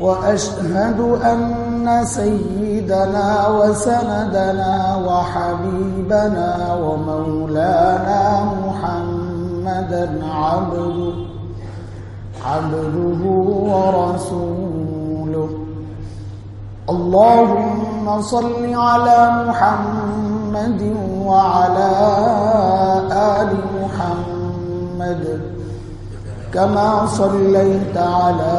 وأشهد أن سيدنا وسندنا وحبيبنا ومولانا محمدا عبده عبده ورسوله. اللهم صل على محمد وعلى آل محمد كما صليت على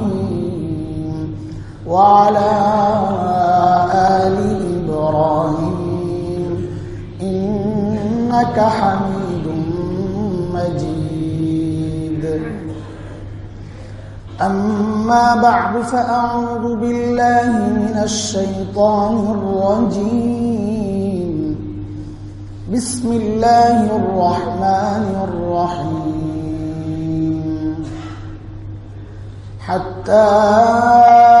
وعلى آل إبراهيم إنك حميد مجيد. أما بعد فأعوذ بالله من الشيطان الرجيم. بسم الله الرحمن الرحيم. حتى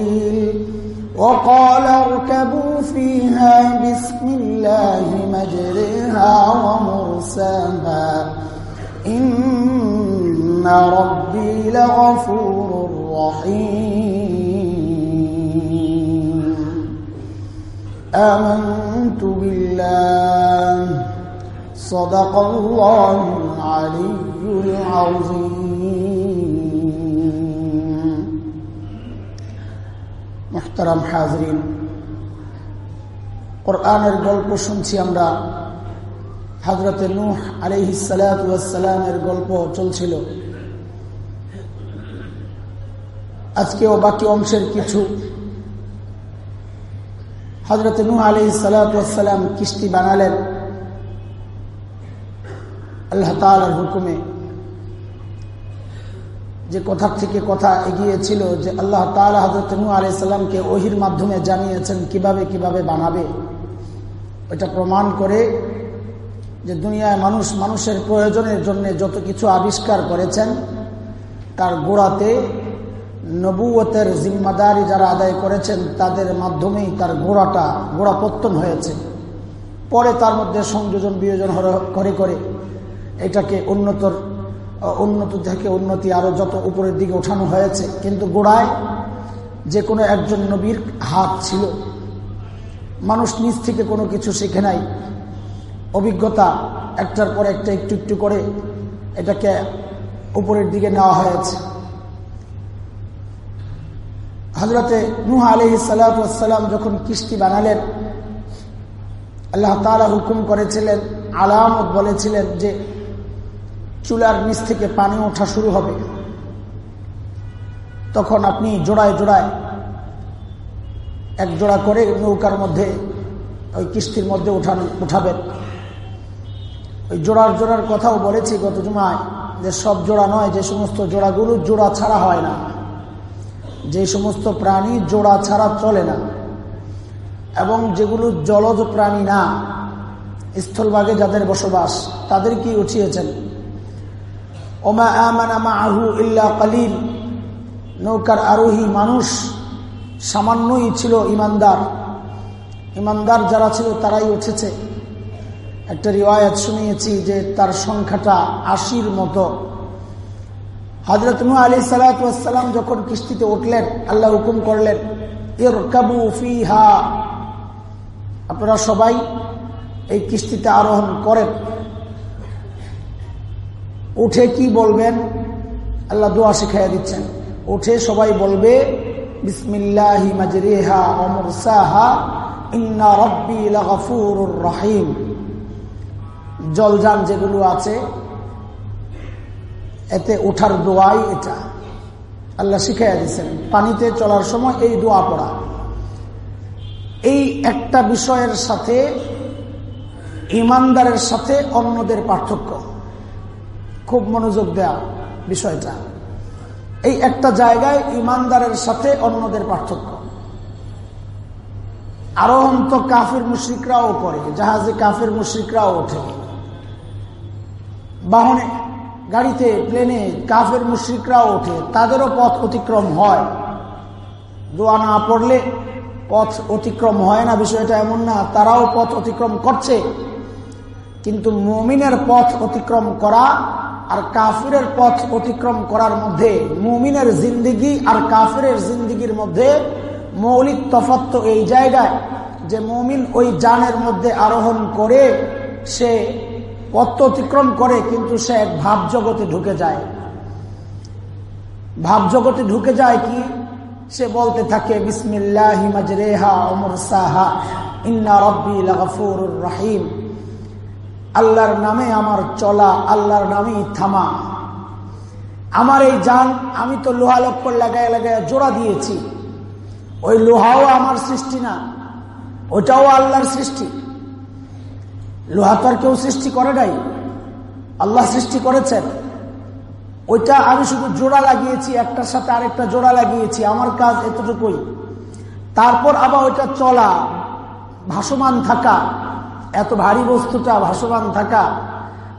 وقال اركبوا فيها بسم الله مجرها ومرساها. إن ربي لغفور رحيم. آمنت بالله. صدق الله العلي العظيم. মুখতারাম হাজরিন। কোরআনের গল্প শুনছি আমরা। হাজরতে নুহ আলিহি সালাতামের গল্প চলছিল। আজকেও বাকি অংশের কিছু। হজরতে নুহ আলি সালাতাম কিস্তি বানালেন। আল্লাহ তালার হুকুমে। যে কথা থেকে কথা এগিয়েছিল যে আল্লাহ তালা হজরত নূহ আলি সাল্লামকে ওহির মাধ্যমে জানিয়েছেন কীভাবে কীভাবে বানাবে। এটা প্রমাণ করে যে দুনিয়ায় মানুষ মানুষের প্রয়োজনের জন্য যত কিছু আবিষ্কার করেছেন, তার গোড়াতে নবুয়তের জিম্মাদারি যারা আদায় করেছেন, তাদের মাধ্যমেই তার গোড়াটা, গোড়া পত্তন হয়েছে। পরে তার মধ্যে সংযোজন বিয়োজন করে করে। এটাকে উন্নতর উন্নত থেকে উন্নতি, আরও যত উপরের দিকে ওঠানো হয়েছে, কিন্তু গোড়ায় যে কোনো একজন নবীর হাত ছিল। মানুষ নিজ থেকে কোনো কিছু শিখে নাই। অভিজ্ঞতা একটার পর একটা একটু একটু করে এটাকে উপরের দিকে নেওয়া হয়েছে। হজরতে নুহ আলহ সালাম যখন কিস্তি বানালেন, আল্লাহ তালা হুকুম করেছিলেন, আলামত বলেছিলেন যে চুলার নিচ থেকে পানি ওঠা শুরু হবে। তখন আপনি জোড়ায় জোড়ায় এক জোড়া করে নৌকার মধ্যে, ওই কিস্তির মধ্যে উঠান, উঠাবেন। ওই জোড়ার জোড়ার কথাও বলেছি গত জুমায় যে সব জোড়া নয়, যে সমস্ত জোড়াগুলো জোড়া ছাড়া হয় না। যে সমস্ত প্রাণী জোড়া ছাড়া চলে না। এবং যেগুলো জলজ প্রাণী না, স্থলভাগে যাদের বসবাস তাদেরকেই উঠিয়েছেন? ওমা আমানামা আহু ইল্লা কালিল। নৌকার আরোহী মানুষ সামান্যই ছিল ইমানদার। ইমানদার যারা ছিল তারাই উঠেছে। একটা রিওয়ায়ত শুনিয়েছি যে তার সংখ্যাটা আশির মতো। হজরত নু আলী সালাতাম যখন কিস্তিতে উঠলেন, আল্লাহ হুকুম করলেন এর কাবু ফিহা। আপনারা সবাই এই কিস্তিতে আরোহণ করেন। উঠে কি বলবেন? আল্লাহ দোয়া শিখাইয়া দিচ্ছেন। উঠে সবাই বলবে, বিসমিল্লাহি রহিম। জলযান যেগুলো আছে, এতে ওঠার দোয়াই এটা। আল্লাহ শিখাইয়া দিচ্ছেন, পানিতে চলার সময় এই দোয়া পড়া। এই একটা বিষয়ের সাথে, ইমানদারের সাথে অন্যদের পার্থক্য। খুব মনোযোগ দেয়া বিষয়টা। এই একটা জায়গায় ইমানদারের সাথে অন্যদের পার্থক্য। আরও অন্ত কাফের মুশ্রিকরাও করে, জাহাজে কাফের মুশ্রিকরাও ওঠে। বাহনে, গাড়িতে, প্লেনে কাফের মুশ্রিকরাও ওঠে, তাদেরও পথ অতিক্রম হয়। দোয়া না পড়লে পথ অতিক্রম হয় না, বিষয়টা এমন না, তারাও পথ অতিক্রম করছে। কিন্তু মুমিনের পথ অতিক্রম করা আর কাফিরের পথ অতিক্রম করার মধ্যে, মুমিনের জিন্দিগি আর কাফিরের জিন্দিগির মধ্যে মৌলিক তফাত্ত এই জায়গায় যে মমিন ওই যানের মধ্যে আরোহণ করে, সে পথ অতিক্রম করে, কিন্তু সে এক ভাব জগতে ঢুকে যায়। ভাব জগতে ঢুকে যায় কি? সে বলতে থাকে, বিসমিল্লাহি মাজরেহা অমর সাহা, ইন্না রব্বি রাহিম। আল্লাহর নামে আমার চলা, আল্লাহর নামেই থামা। আমার এই যান, আমি তো লোহা লক্কর লাগায় লাগায় জোড়া দিয়েছি। ওই লোহাও আমার সৃষ্টি না, ওইটাও আল্লাহর সৃষ্টি। লোহা তো আর কেউ সৃষ্টি করে নাই, আল্লাহ সৃষ্টি করেছেন। ওইটা আমি শুধু জোড়া লাগিয়েছি, একটার সাথে আরেকটা জোড়া লাগিয়েছি, আমার কাজ এতটুকুই। তারপর আবার ওইটা চলা, ভাসমান থাকা। এত ভারী বস্তুটা ভাসমান থাকা,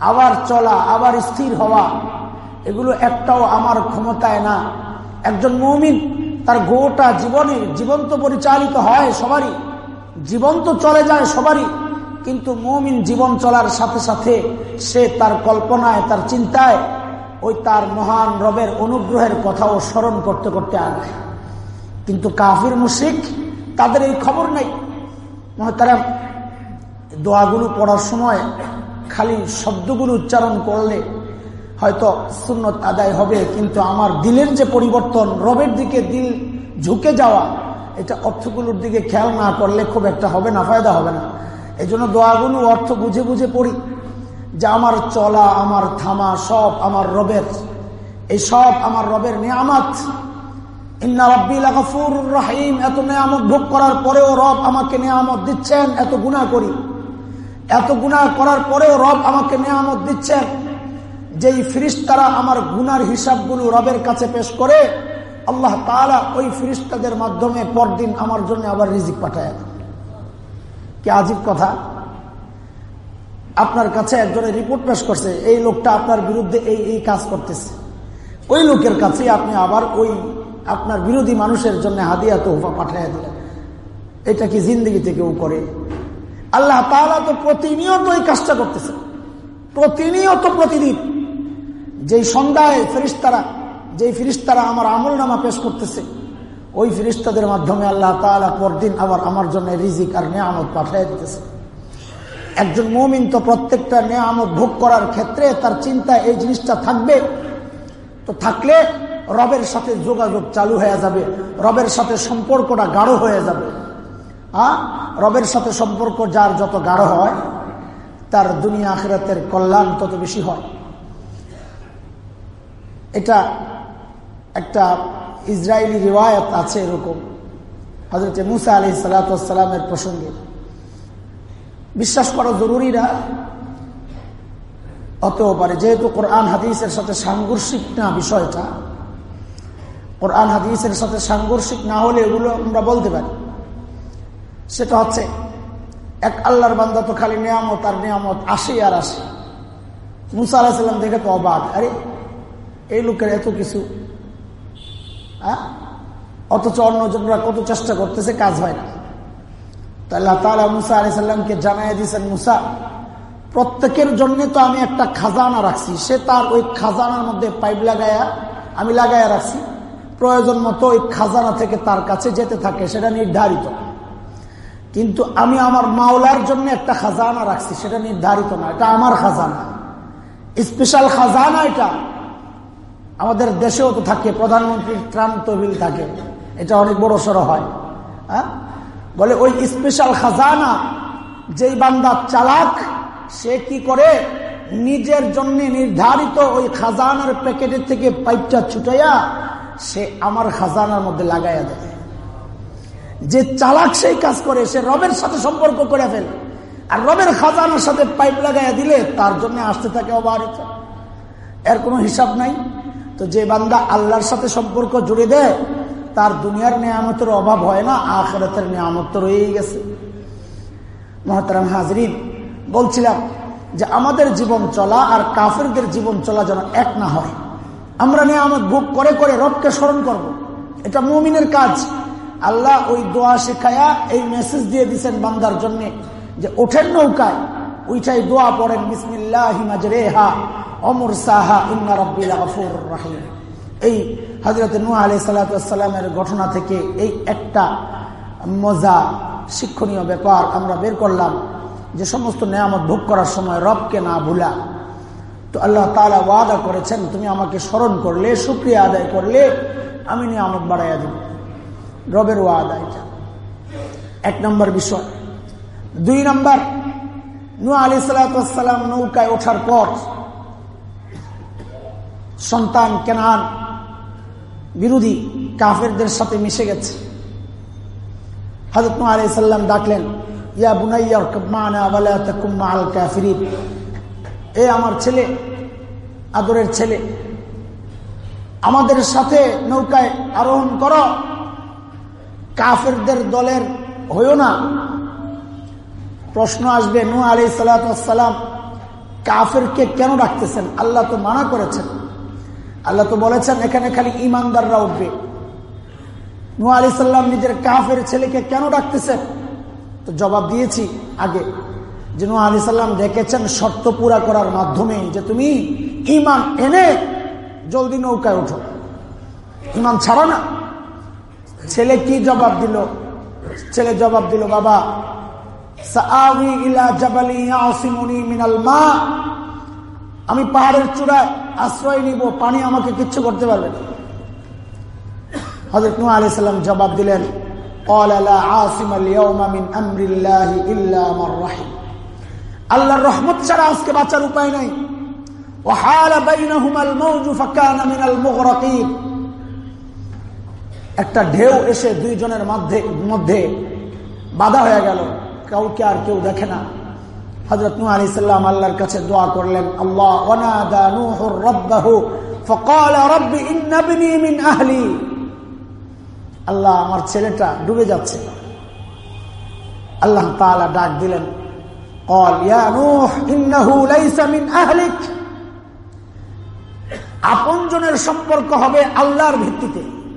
আবার চলা, আবার স্থির হওয়া, এগুলো একটাও আমার ক্ষমতায় না। একজন মৌমিন, তার গোটা জীবনে জীবন্ত পরিচালিত হয় সবারই। জীবন তো চলে যায় সবারই, কিন্তু মৌমিন জীবন চলার সাথে সাথে সে তার কল্পনায়, তার চিন্তায়, ওই তার মহান রবের অনুগ্রহের কথাও স্মরণ করতে করতে আগায়। কিন্তু কাফির মুশিক তাদের এই খবর নেই। মহতারাম দোয়াগুলো পড়ার সময় খালি শব্দগুলো উচ্চারণ করলে হয়তো সুন্নত আদায় হবে, কিন্তু আমার দিলের যে পরিবর্তন, রবের দিকে দিল ঝুঁকে যাওয়া, এটা অর্থগুলোর দিকে খেয়াল না করলে খুব একটা হবে না, ফায়দা হবে না। এই জন্য দোয়াগুলো অর্থ বুঝে বুঝে পড়ি যে আমার চলা, আমার থামা সব আমার রবের। এই সব আমার রবের নিয়ামত। ইন্না রাহিম। এত নিয়ামত ভোগ করার পরেও রব আমাকে নিয়ামত দিচ্ছেন, এত গুণা করি। এত গুণা করার পরেও রব আমাকে নিয়ামত দিচ্ছেন যেই ফিরিস্তারা আমার গুনার হিসাবগুলো রবের কাছে পেশ করে, আল্লাহ তালা ওই ফিরিস্তাদের মাধ্যমে পরদিন আমার জন্য আবার রিজিক পাঠায়। কি আজিব কথা? আপনার কাছে একজনের রিপোর্ট পেশ করছে, এই লোকটা আপনার বিরুদ্ধে এই এই কাজ করতেছে। ওই লোকের কাছে আপনি আবার ওই আপনার বিরোধী মানুষের জন্য হাদিয়া তোহফা পাঠাইয়া দিলেন। এটা কি জিন্দগিতে কেউ করে? আল্লাহ তাহলে তো প্রতিনিয়ত এই কাজটা করতেছে। প্রতিনিয়ত প্রতিদিন। যেই সন্ধ্যায় ফেরিস্তারা যেই ফিরিস্তারা আমার আমল নামা পেশ করতেছে, ওই ফিরিস্তাদের মাধ্যমে আল্লাহ তালা পরদিন আবার আমার জন্য রিজিক আর নেয়ামত পাঠিয়ে দিতেছে। একজন মমিন তো প্রত্যেকটা নেয়ামত ভোগ করার ক্ষেত্রে তার চিন্তা এই জিনিসটা থাকবে। তো থাকলে রবের সাথে যোগাযোগ চালু হয়ে যাবে, রবের সাথে সম্পর্কটা গাঢ় হয়ে যাবে। হ্যাঁ? রবের সাথে সম্পর্ক যার যত গাঢ় হয়, তার দুনিয়া আখরাতের কল্যাণ তত বেশি হয়। এটা একটা ইসরায়েলি রিওয়ায়ত আছে এরকম। হজরত মুসা আলি সালাতামের প্রসঙ্গে। বিশ্বাস করা জরুরি না। হতেও পারে, যেহেতু কোরআন হাদিসের সাথে সাংঘর্ষিক না বিষয়টা, কোরআন হাদিসের সাথে সাংঘর্ষিক না হলে এগুলো আমরা বলতে পারি। সেটা হচ্ছে, এক আল্লাহর বান্দা তো খালি নিয়ামত আর নিয়ামত আসে আর আসে। মুসা আলাহিসাল্লাম দেখে তো অবাক, আরে এই লোকের এত কিছু হ্যাঁ? অথচ অন্যজনরা কত চেষ্টা করতেছে, কাজ হয় না। তো আল্লাহ তালা মুসা আলি সাল্লামকে জানাই দিয়েছেন, মুসা, প্রত্যেকের জন্য তো আমি একটা খাজানা রাখছি। সে তার ওই খাজানার মধ্যে পাইপ লাগায়া, আমি লাগাইয়া রাখছি। প্রয়োজন মতো ওই খাজানা থেকে তার কাছে যেতে থাকে, সেটা নির্ধারিত। কিন্তু আমি আমার মাওলার জন্য একটা খাজানা রাখছি, সেটা নির্ধারিত না, এটা আমার খাজানা। স্পেশাল খাজানা এটা। আমাদের দেশেও তো থাকে, প্রধানমন্ত্রীর ত্রাণ তহবিল থাকে, এটা অনেক বড় সড়ো হয়। হ্যাঁ? বলে ওই স্পেশাল খাজানা, যেই বান্দা চালাক, সে কি করে? নিজের জন্য নির্ধারিত ওই খাজানার প্যাকেটের থেকে পাইপটা ছুটাইয়া সে আমার খাজানার মধ্যে লাগাইয়া দেয়। যে চালাক সেই কাজ করে, সে রবের সাথে সম্পর্ক করে ফেলে। আর রবের খাজানার সাথে পাইপ লাগাইয়া দিলে তার জন্য আসতে থাকে অবাহিত এর কোনো হিসাব নাই। তো যে বান্দা আল্লাহর সাথে সম্পর্ক জুড়ে দেয়, তার দুনিয়ার নিয়ামতের অভাব হয় না, আখেরাতের নিয়ামত তো রয়েই গেছে। মহাতারাম হাজরিন, বলছিলাম যে আমাদের জীবন চলা আর কাফেরদের জীবন চলা যেন এক না হয়। আমরা নিয়ামত ভোগ করে করে রবকে স্মরণ করব। এটা মুমিনের কাজ। আল্লাহ ওই দোয়া শেখায়া এই মেসেজ দিয়ে দিচ্ছেন বান্দার জন্য যে ওঠেন নৌকায়। ওইটাই দোয়া পড়েন, বিসমিল্লাহ রেহা অমর সাহা ইন্না রব্বিল রাহিম। এই হজরত নু আলি সাল্লামের ঘটনা থেকে এই একটা মজা, শিক্ষণীয় ব্যাপার আমরা বের করলাম যে সমস্ত নিয়ামত ভোগ করার সময় রবকে না ভুলা। তো আল্লাহ তালা ওয়াদা করেছেন, তুমি আমাকে স্মরণ করলে সুক্রিয়া আদায় করলে, আমি নিয়ামত বাড়াইয়া দেব। রবের ওয়াদা এটা। এক নম্বর বিষয়। দুই নম্বর নু আলি নৌকায় ওঠার পর সন্তান কেনান বিরোধী কাফেরদের সাথে মিশে গেছে। হজরত আলি সাল্লাম ডাকলেন, ইয়া এ আমার ছেলে, আদরের ছেলে, আমাদের সাথে নৌকায় আরোহণ কর। কাফেরদের দলের হইও না। প্রশ্ন আসবে নু আলি সালাম কাফেরকে কেন ডাকতেছেন? আল্লাহ তো মানা করেছেন। আল্লাহ তো বলেছেন, এখানে খালি ইমানদাররা উঠবে। নু আলি সাল্লাম নিজের কাফের ছেলেকে কেন ডাকতেছেন? তো জবাব দিয়েছি আগে, যে নু আলি সাল্লাম দেখেছেন শর্ত পুরা করার মাধ্যমে যে তুমি ইমান এনে জলদি নৌকায় উঠো ইমান ছাড়া না। ছেলে কি জবাব দিল? ছেলে জবাব দিল, বাবা আমি পাহাড়ের চূড়ায় আশ্রয় নিব, পানি আমাকে কিচ্ছু করতে পারবে না। হজরত নু আলি সাল্লাম জবাব দিলেন আল্লাহর রহমত ছাড়া আজকে বাঁচার উপায় নাই। একটা ঢেউ এসে দুইজনের মধ্যে মধ্যে বাধা হয়ে গেল। কাউকে আর কেউ দেখে না। হজরত নু আলি সাল্লাম আল্লাহর কাছে দোয়া করলেন, আল্লাহ আহলি। আল্লাহ, আমার ছেলেটা ডুবে যাচ্ছে। আল্লাহ তালা ডাক দিলেন আপনজনের সম্পর্ক হবে আল্লাহর ভিত্তিতে।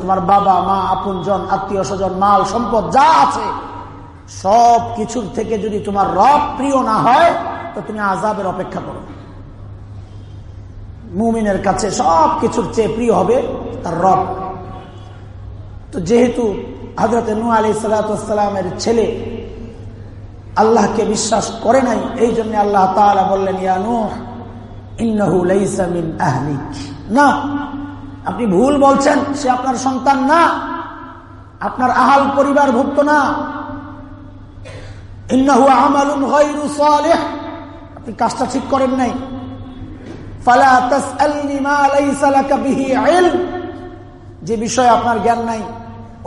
তোমার বাবা, মা আপনজন আত্মীয় স্বজন, মাল, সম্পদ যা আছে, সব কিছুর থেকে যদি তোমার রব প্রিয় না হয়, তো তুমি আজাবের অপেক্ষা করো। মুমিনের কাছে সব কিছুর চেয়ে প্রিয় হবে তার রব। তো যেহেতু হজরত নু আলি সালাতামের ছেলে আল্লাহকে বিশ্বাস করে নাই, এই জন্য আল্লাহ তালা বললেন না, আপনি ভুল বলছেন, সে আপনার সন্তান না, আপনার আহাল পরিবার ভুক্ত না। ইন্নাহু আমালুন আপনি কাজটা ঠিক করেন নাই। যে বিষয়ে আপনার জ্ঞান নাই,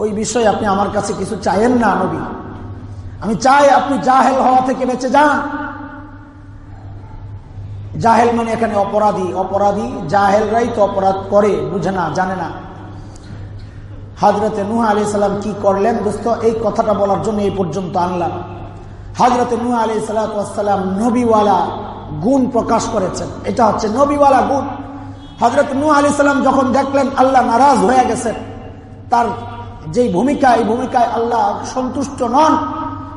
ওই বিষয়ে আপনি আমার কাছে কিছু চাইেন না নবী। আমি চাই আপনি জাহেল হওয়া থেকে বেঁচে যান। জাহেল মানে এখানে অপরাধী। অপরাধী জাহেলরাই তো অপরাধ করে, বুঝে না, জানে না। হাজরতে নুহা আলি সাল্লাম কি করলেন দোস্ত? এই কথাটা বলার জন্য এই পর্যন্ত আনলাম। হাজরতে নুহা আলি সাল্লাম নবীওয়ালা গুণ প্রকাশ করেছেন। এটা হচ্ছে নবীওয়ালা গুণ। হজরত নু আলি সাল্লাম যখন দেখলেন আল্লাহ নারাজ হয়ে গেছেন, তার যেই ভূমিকা, এই ভূমিকায় আল্লাহ সন্তুষ্ট নন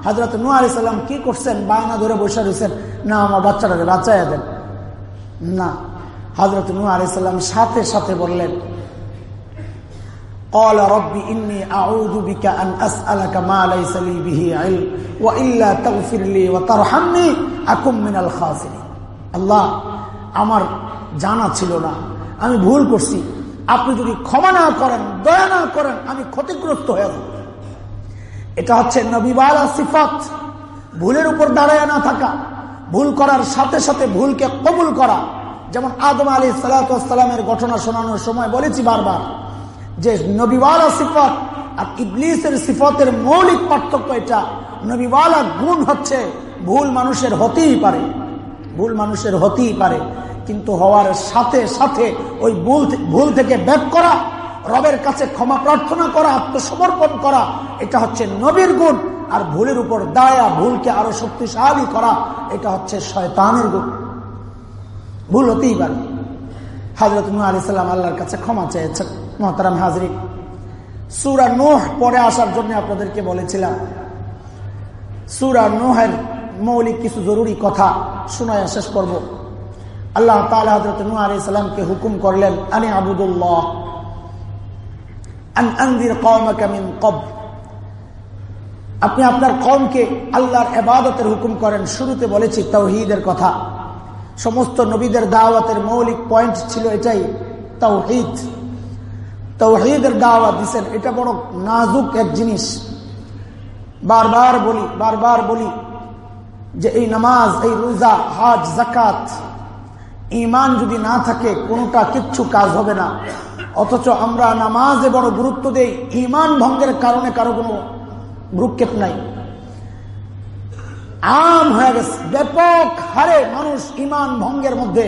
হজরত নু আলি সাল্লাম কি করছেন বায়না ধরে বসে রয়েছেন না আমার বাচ্চাটাকে বাঁচাইয়া দেন না হজরত নু আলি সাল্লাম সাথে সাথে বললেন قال رب إني أعوذ بك أن أسألك ما ليس لي به علم وإلا تغفر لي وترحمني أكن من الخاسرين আল্লাহ আমার জানা ছিল না আমি ভুল করছি আপনি যদি ক্ষমা না করেন দয়া না করেন আমি ক্ষতিগ্রস্ত হয়ে যাব এটা হচ্ছে নবীবালা সিফত। ভুলের উপর দাঁড়ায় না থাকা। ভুল করার সাথে সাথে ভুলকে কবুল করা। যেমন আদম আলী সালাতামের ঘটনা শোনানোর সময় বলেছি বারবার যে নবীওয়ালা সিফত আর ইবলিসের সিফতের মৌলিক পার্থক্য এটা। নবীওয়ালা গুণ হচ্ছে ভুল মানুষের হতেই পারে। ভুল মানুষের হতেই পারে। কিন্তু হওয়ার সাথে সাথে ওই ভুল ভুল থেকে ব্যাক করা রবের কাছে ক্ষমা প্রার্থনা করা, আত্মসমর্পণ করা, এটা হচ্ছে নবীর গুণ। আর ভুলের উপর দায়া ভুলকে আরও শক্তিশালী করা, এটা হচ্ছে শয়তানের গুণ। ভুল হতেই পারে। হাজরত নু আলি সাল্লাম আল্লাহর কাছে ক্ষমা চেয়েছেন, মহতারাম হাজরি সুরা নোহ পরে আসার জন্য আপনাদেরকে বলেছিলাম, সুরা নোহের মৌলিক কিছু জরুরি কথা শোনায় শেষ করব। আল্লাহ তালা হজরত নু আলি সাল্লামকে হুকুম করলেন, আনি আবুদুল্লাহ। আপনি আপনার কমকে আল্লাহর এবাদতের হুকুম করেন। শুরুতে বলেছি তৌহিদের কথা। সমস্ত নবীদের দাওয়াতের মৌলিক পয়েন্ট ছিল এটাই তৌহিদ তৌহিদের দাওয়াত দিচ্ছেন এটা বড় নাজুক এক জিনিস। বারবার বলি বারবার বলি যে এই নামাজ, এই রোজা, হাজ জাকাত ইমান যদি না থাকে, কোনটা কিচ্ছু কাজ হবে না। অথচ আমরা নামাজে বড় গুরুত্ব দেই ইমান ভঙ্গের কারণে কারও কোনো ভ্রুক্ষেপ নাই। আম হয়ে গেছে, ব্যাপক হারে মানুষ ইমান ভঙ্গের মধ্যে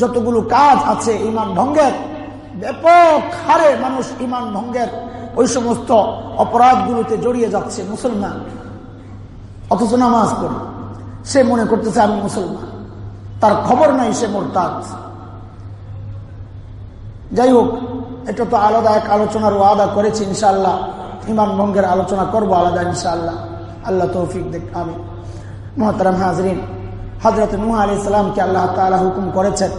যতগুলো কাজ আছে ইমান ভঙ্গের, ব্যাপক হারে মানুষ ইমান ভঙ্গের ওই সমস্ত অপরাধগুলোতে জড়িয়ে যাচ্ছে মুসলমান। অথচ নামাজ পড়ে, সে মনে করতেছে আমি মুসলমান। তার খবর নাই সে মোরতাজ যাই হোক এটা তো আলাদা এক আলোচনার ওয়াদা করেছি ইনশাল্লাহ ইমান ভঙ্গের আলোচনা করব আলাদা ইনশাআল্লাহ আল্লাহ তৌফিক দেখ আমি মোহতারাম হাজরিন হজরত নুহ আলি সাল্লামকে আল্লাহ তালা হুকুম করেছেন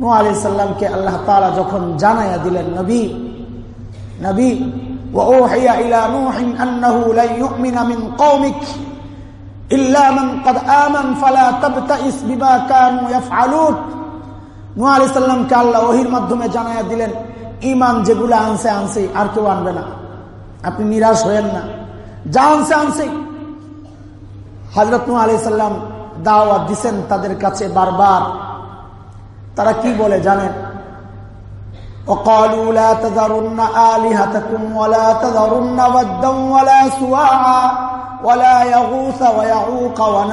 নুহ আলি সাল্লামকে আল্লাহ তালা যখন জানাইয়া দিলেন নবী নবী وأوحي إلى نوح أنه لن يؤمن من قومك إلا من قد آمن فلا تبتئس بما كانوا يفعلون নূহ আলাইহিস সালামকে আল্লাহ ওহির মাধ্যমে জানাইয়া দিলেন ঈমান যেগুলো আনছে আনছে আর কেউ আনবে না আপনি নিরাশ হয়েন না যা আনছে আনছে হজরত নূহ আলাইহিস সালাম দাওয়াত দিছেন তাদের কাছে বারবার তারা কি বলে জানেন وقالوا لا تذرن آلهتكم ولا تذرن ودا ولا سواعا ওয়ালা ইয়াগুসা ওয়া ইয়াউকা ওয়া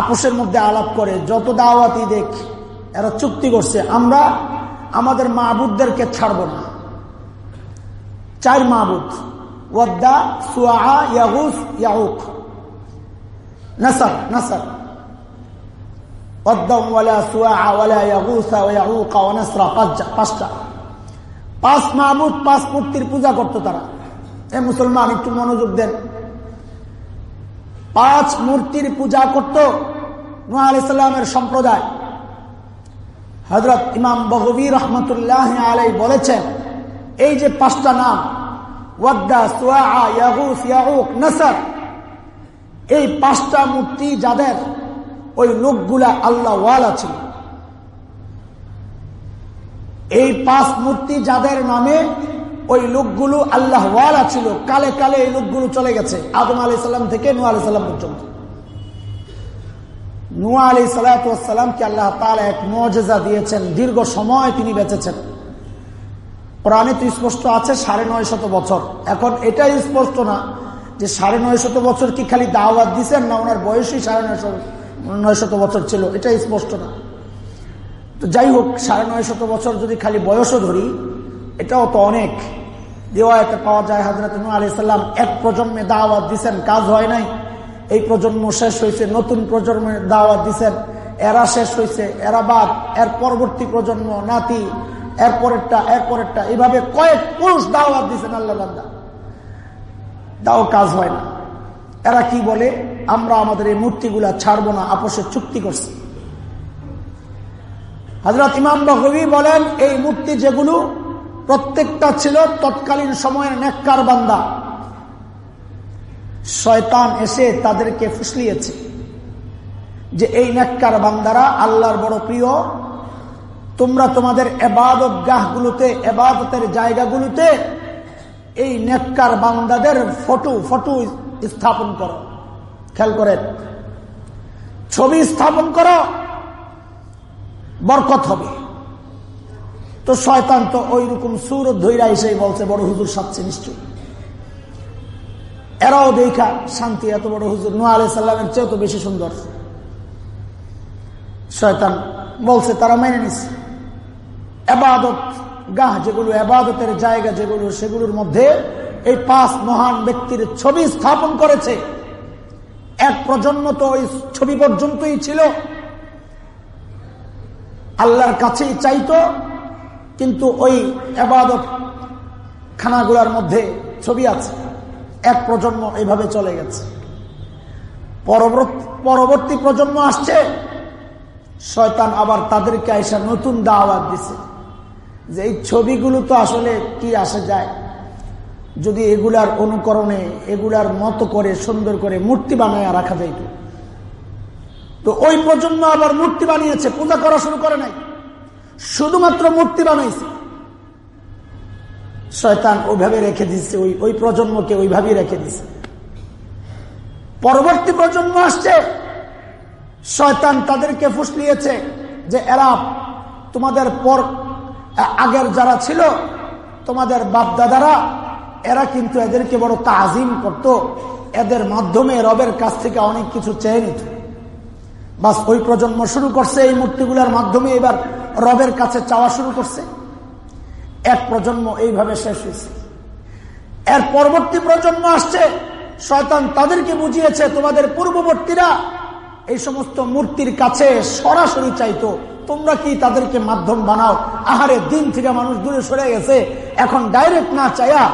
আপোষের মধ্যে আলাপ করে, যত দাওয়াতি দেখ, এরা চুক্তি করছে, আমরা আমাদের মাহবুদদেরকে ছাড়ব না। চার মাহবুদ, ওয়াদ্দা সুয়া ইয়াহুস ইয়াহুক নাসার নাসার, পাঁচটা পাঁচটা। পাঁচ মাহবুদ, পাঁচ মূর্তির পূজা করতো তারা। এ মুসলমান, একটু মনোযোগ দেন। পাঁচ মূর্তির পূজা করত নোয়া সম্প্রদায়। হজরত ইমাম বহবী রহমতুল্লাহ আলাই বলেছেন, এই যে পাঁচটা নাম, ওয়াদ্দা এই পাঁচটা মূর্তি যাদের ওই লোকগুলা আল্লাহ ওয়ালা ছিল। এই পাঁচ মূর্তি যাদের নামে ওই লোকগুলো আল্লাহ ওয়ালা ছিল। কালে কালে এই লোকগুলো চলে গেছে। আদম আলি সাল্লাম থেকে নুয়া আলি সাল্লাম পর্যন্ত। নুয়া আলী সালাতামকে আল্লাহ তালা এক মজেজা দিয়েছেন। দীর্ঘ সময় তিনি বেঁচেছেন। প্রাণে তো স্পষ্ট আছে সাড়ে নয় শত বছর। এখন এটাই স্পষ্ট না যে সাড়ে নয় শত বছর কি খালি দাওয়াত দিচ্ছেন না ওনার বয়সই সাড়ে নয় নয় শত বছর ছিল? এটাই স্পষ্ট না। তো যাই হোক, সাড়ে নয় শত বছর যদি খালি বয়সও ধরি এটাও তো অনেক। দেওয়াতে পাওয়া যায় হাজরত নু আলি সাল্লাম এক প্রজন্মে দাওয়াত দিচ্ছেন কাজ হয় নাই। এই প্রজন্ম শেষ হয়েছে, নতুন প্রজন্মে দাওয়াত দিচ্ছেন এরা শেষ হয়েছে, এরা বাদ। এর পরবর্তী প্রজন্ম, নাতি এর পরেরটা এর পরেরটা এইভাবে কয়েক পুরুষ দাওয়াত দিচ্ছেন আল্লাহ বান্দা। দাও কাজ হয় না। এরা কি বলে? আমরা আমাদের এই মূর্তিগুলা ছাড়বো না, আপোষে চুক্তি করছি। হজরত ইমাম বহবি বলেন, এই মূর্তি যেগুলো প্রত্যেকটা ছিল তৎকালীন সময়ের নেককার বান্দা। শয়তান এসে তাদেরকে ফুসলিয়েছে যে এই নেককার বান্দারা আল্লাহর বড় প্রিয়, তোমরা তোমাদের এবাদত গাহগুলোতে এবাদতের জায়গাগুলোতে এই নেককার বান্দাদের ফটো ফটো স্থাপন করো। খেয়াল করেন। ছবি স্থাপন করো। বরকত হবে। তো শয়তান তো ওই রকম সুর ধৈরা এসেই বলছে, বড় হুজুর সাচ্ছে নিশ্চয়। এরাও দেখা শান্তি, এত বড় হুজুর। নোয়া আলাই সাল্লামের চেয়েও তো বেশি সুন্দর। শয়তান বলছে, তারা মেনে নিছে। এবাদত গাহ যেগুলো, এবাদতের জায়গা যেগুলো, সেগুলোর মধ্যে এই পাঁচ মহান ব্যক্তির ছবি স্থাপন করেছে। এক প্রজন্ম তো ওই ছবি পর্যন্তই ছিল। আল্লাহর কাছেই চাইতো কিন্তু ওই এবাদত খানাগুলার মধ্যে ছবি আছে। এক প্রজন্ম এইভাবে চলে গেছে। পরবর্তী প্রজন্ম আসছে, শয়তান আবার তাদেরকে এসে নতুন দাওয়াত দিছে। যে এই ছবিগুলো তো আসলে কি আসে যায়? যদি এগুলার অনুকরণে, এগুলার মতো করে, সুন্দর করে মূর্তি বানায় রাখা যাইত। তো ওই প্রজন্ম আবার মূর্তি বানিয়েছে, পূজা করা শুরু করে নাই। শুধুমাত্র মূর্তি বানাইছে। শয়তান ওইভাবে রেখে দিচ্ছে ওই ওই প্রজন্মকে ওইভাবেই রেখে দিচ্ছে পরবর্তী প্রজন্ম আসছে, শয়তান তাদেরকে ফুসলিয়েছে যে, এরা তোমাদের পর আগের যারা ছিল, তোমাদের বাপদাদারা, এরা কিন্তু এদেরকে বড় তাজিম করত। এদের মাধ্যমে রবের কাছ থেকে অনেক কিছু চেয়ে নিত। বাস ওই প্রজন্ম শুরু করছে এই মূর্তিগুলোর মাধ্যমে। এবার রবের কাছে চাওয়া শুরু করছে। এক প্রজন্ম এইভাবে শেষ হয়েছে। এর পরবর্তী প্রজন্ম আসছে, শয়তান তাদেরকে বুঝিয়েছে, তোমাদের পূর্ববর্তীরা এই সমস্ত মূর্তির কাছে সরাসরি চাইতো, তোমরা কি তাদেরকে মাধ্যম বানাও? আহারে, দিন থেকে মানুষ দূরে সরে গেছে। এখন ডাইরেক্ট না চাইয়া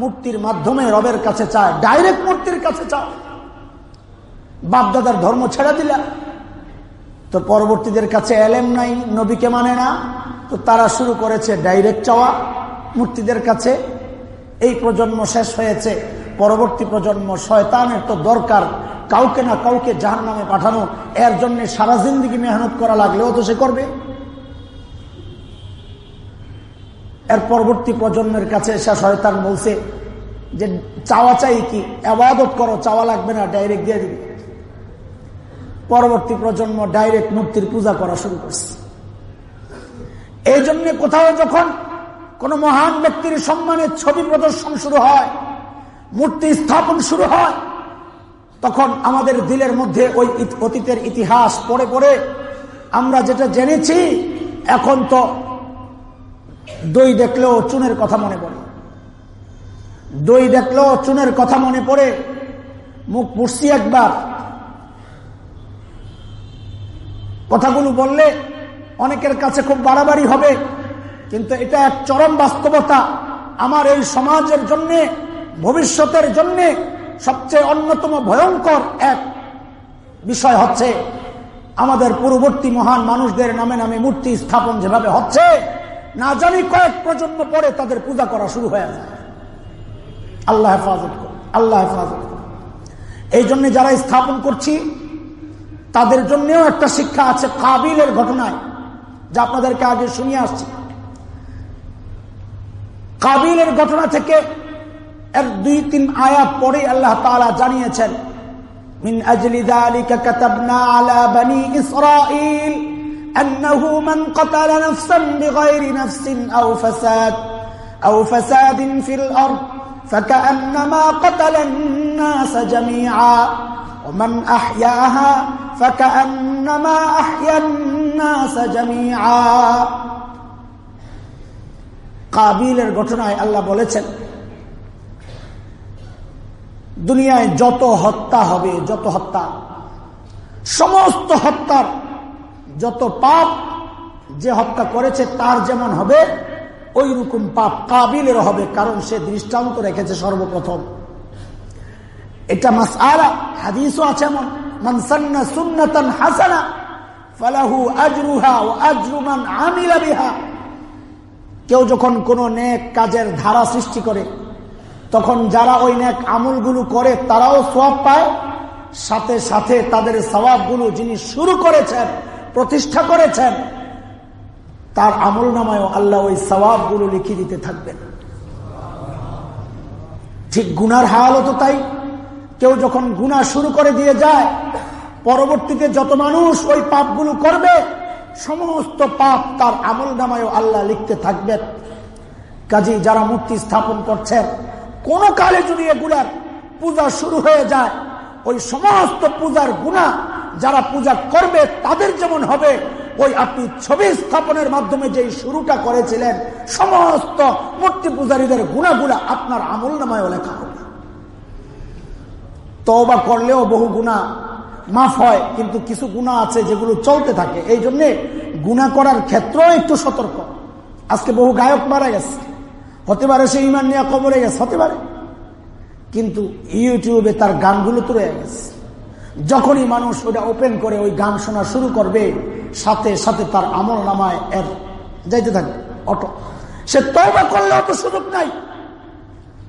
মূর্তির মাধ্যমে রবের কাছে চায়। ডাইরেক্ট মূর্তির কাছে চাও বাপদাদার ধর্ম ছেড়ে দিলা। তো পরবর্তীদের কাছে এলেম নাই, নবীকে মানে না। তো তারা শুরু করেছে ডাইরেক্ট চাওয়া, মূর্তিদের কাছে। এই প্রজন্ম শেষ হয়েছে, পরবর্তী প্রজন্ম শয়তানের তো দরকার। কাউকে না কাউকে জাহান নামে পাঠানো, এর জন্য সারা জিন্দিগি মেহনত করা লাগলেও তো সে করবে। এর পরবর্তী প্রজন্মের কাছে এসে শয়তান বলছে যে, চাওয়া চাই কি? আবাদত করো, চাওয়া লাগবে না ডাইরেক্ট দিয়ে দিবে। পরবর্তী প্রজন্ম ডাইরেক্ট মূর্তির পূজা করা শুরু করছে। এই জন্য কোথাও যখন কোন মহান ব্যক্তির সম্মানে ছবি প্রদর্শন শুরু হয়, মূর্তি স্থাপন শুরু হয়, তখন আমাদের দিলের মধ্যে ওই অতীতের ইতিহাস পড়ে পড়ে আমরা যেটা জেনেছি, এখন তো দই দেখলেও চুনের কথা মনে পড়ে। দই দেখলেও চুনের কথা মনে পড়ে, মুখ পুষছি একবার কথাগুলো বললে অনেকের কাছে খুব বাড়াবাড়ি হবে, কিন্তু এটা এক চরম বাস্তবতা। আমার এই সমাজের জন্য, ভবিষ্যতের জন্য সবচেয়ে অন্যতম ভয়ঙ্কর এক বিষয় হচ্ছে, আমাদের পূর্ববর্তী মহান মানুষদের নামে নামে মূর্তি স্থাপন যেভাবে হচ্ছে, না জানি কয়েক প্রজন্ম পরে তাদের পূজা করা শুরু হয়ে যায়। আল্লাহ হেফাজত আল্লাহ হেফাজত এই জন্য যারা স্থাপন করছি তাদের জন্যও একটা শিক্ষা আছে কাবিলের ঘটনায় যা আপনাদেরকে আগে শুনিয়ে আসছি কাবিলের ঘটনা থেকে এর দুই তিন আয়াত পরে আল্লাহ তালা জানিয়েছেন من أجل ذلك كتبنا على بني إسرائيل أنه من قتل نفسا بغير نفس أو فساد أو فساد في الأرض فكأنما قتل الناس جميعا ومن أحياها فكأنما أحيا الناس جميعا কাবিলের ঘটনায় আল্লাহ বলেছেন দুনিয়ায় যত হত্যা হবে যত হত্যা সমস্ত হত্যার যত পাপ যে হত্যা করেছে তার যেমন হবে ওই রকম পাপ কাবিলের হবে কারণ সে দৃষ্টান্ত রেখেছে সর্বপ্রথম এটা মাস আলা হাদিসও আছে এমন। হাসানা, ফালাহু আজরুহা ও আজরুমান বিহা। কেউ যখন কোনো নেক কাজের ধারা সৃষ্টি করে, তখন যারা ওই নেক আমলগুলো করে, তারাও সব পায়। সাথে সাথে তাদের স্বভাবগুলো যিনি শুরু করেছেন, প্রতিষ্ঠা করেছেন, তার আমল নামায় আল্লাহ ওই স্বভাবগুলো লিখে দিতে থাকবেন। ঠিক গুনার হালও তো তাই। কেউ যখন গুণা শুরু করে দিয়ে যায়, পরবর্তীতে যত মানুষ ওই পাপগুলো করবে, সমস্ত পাপ তার আমল নামায় আল্লাহ লিখতে থাকবেন। কাজী যারা মূর্তি স্থাপন করছেন, কোন কালে যদি এগুলার পূজা শুরু হয়ে যায়, ওই সমস্ত পূজার গুণা যারা পূজা করবে, তাদের যেমন হবে, ওই আপনি ছবি স্থাপনের মাধ্যমে যে শুরুটা করেছিলেন, সমস্ত মূর্তি পূজারীদের গুণাগুলা আপনার আমল নামায় লেখা হবে। তবা করলেও বহু গুণা মাফ হয়, কিন্তু কিছু গুণা আছে যেগুলো চলতে থাকে। এই জন্যে গুণা করার ক্ষেত্রেও একটু সতর্ক। আজকে বহু গায়ক মারা গেছে। হতে পারে সে ইমান নিয়ে কবরে গেছে, হতে পারে। কিন্তু ইউটিউবে তার গানগুলো তো রয়ে গেছে। যখনই মানুষ ওটা ওপেন করে, ওই গান শোনা শুরু করবে, সাথে সাথে তার আমল নামায় এর যাইতে থাকবে, অটো। সে তবা করলে অত সুযোগ নাই।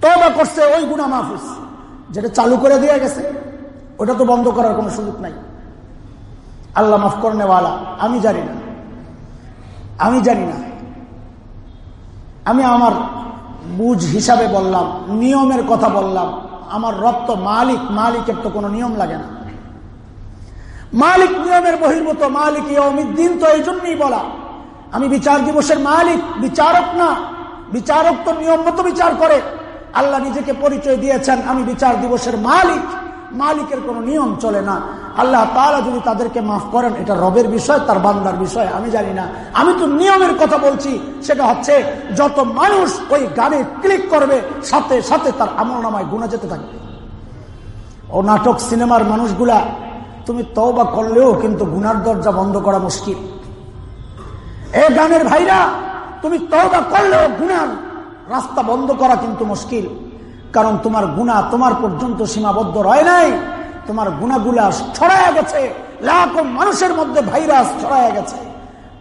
তবা করছে, ওই গুণা মাহফুজ যেটা চালু করে দিয়ে গেছে, ওটা তো বন্ধ করার কোনো সুযোগ নাই। আল্লাহ মাফ করনেওয়ালা আমি জানি না। আমি জানি না। আমি আমার বুঝ হিসাবে বললাম, নিয়মের কথা বললাম, আমার রক্ত মালিক, মালিকের তো কোনো নিয়ম লাগে না। মালিক নিয়মের বহির্ভূত, মালিক দিন তো এই জন্যই বলা। আমি বিচার দিবসের মালিক, বিচারক না, বিচারক তো নিয়ম মতো বিচার করে। আল্লাহ নিজেকে পরিচয় দিয়েছেন, আমি বিচার দিবসের মালিক। মালিকের কোনো নিয়ম চলে না। আল্লাহ তারা যদি তাদেরকে মাফ করেন, এটা রবের বিষয়, তার বান্দার বিষয়, আমি জানি না। আমি তো নিয়মের কথা বলছি, সেটা হচ্ছে যত মানুষ ওই গানে ক্লিক করবে, সাথে সাথে তার আমল নামায় গুণা যেতে থাকবে। ও নাটক সিনেমার মানুষগুলা, তুমি তওবা করলেও কিন্তু গুনার দরজা বন্ধ করা মুশকিল। এ গানের ভাইরা, তুমি তওবা করলেও গুনার রাস্তা বন্ধ করা কিন্তু মুশকিল। কারণ তোমার গুণা তোমার পর্যন্ত সীমাবদ্ধ রয় নাই। তোমার গুণাগুলা ছড়ায় গেছে। লাখ মানুষের মধ্যে ভাইরাস ছড়ায় গেছে।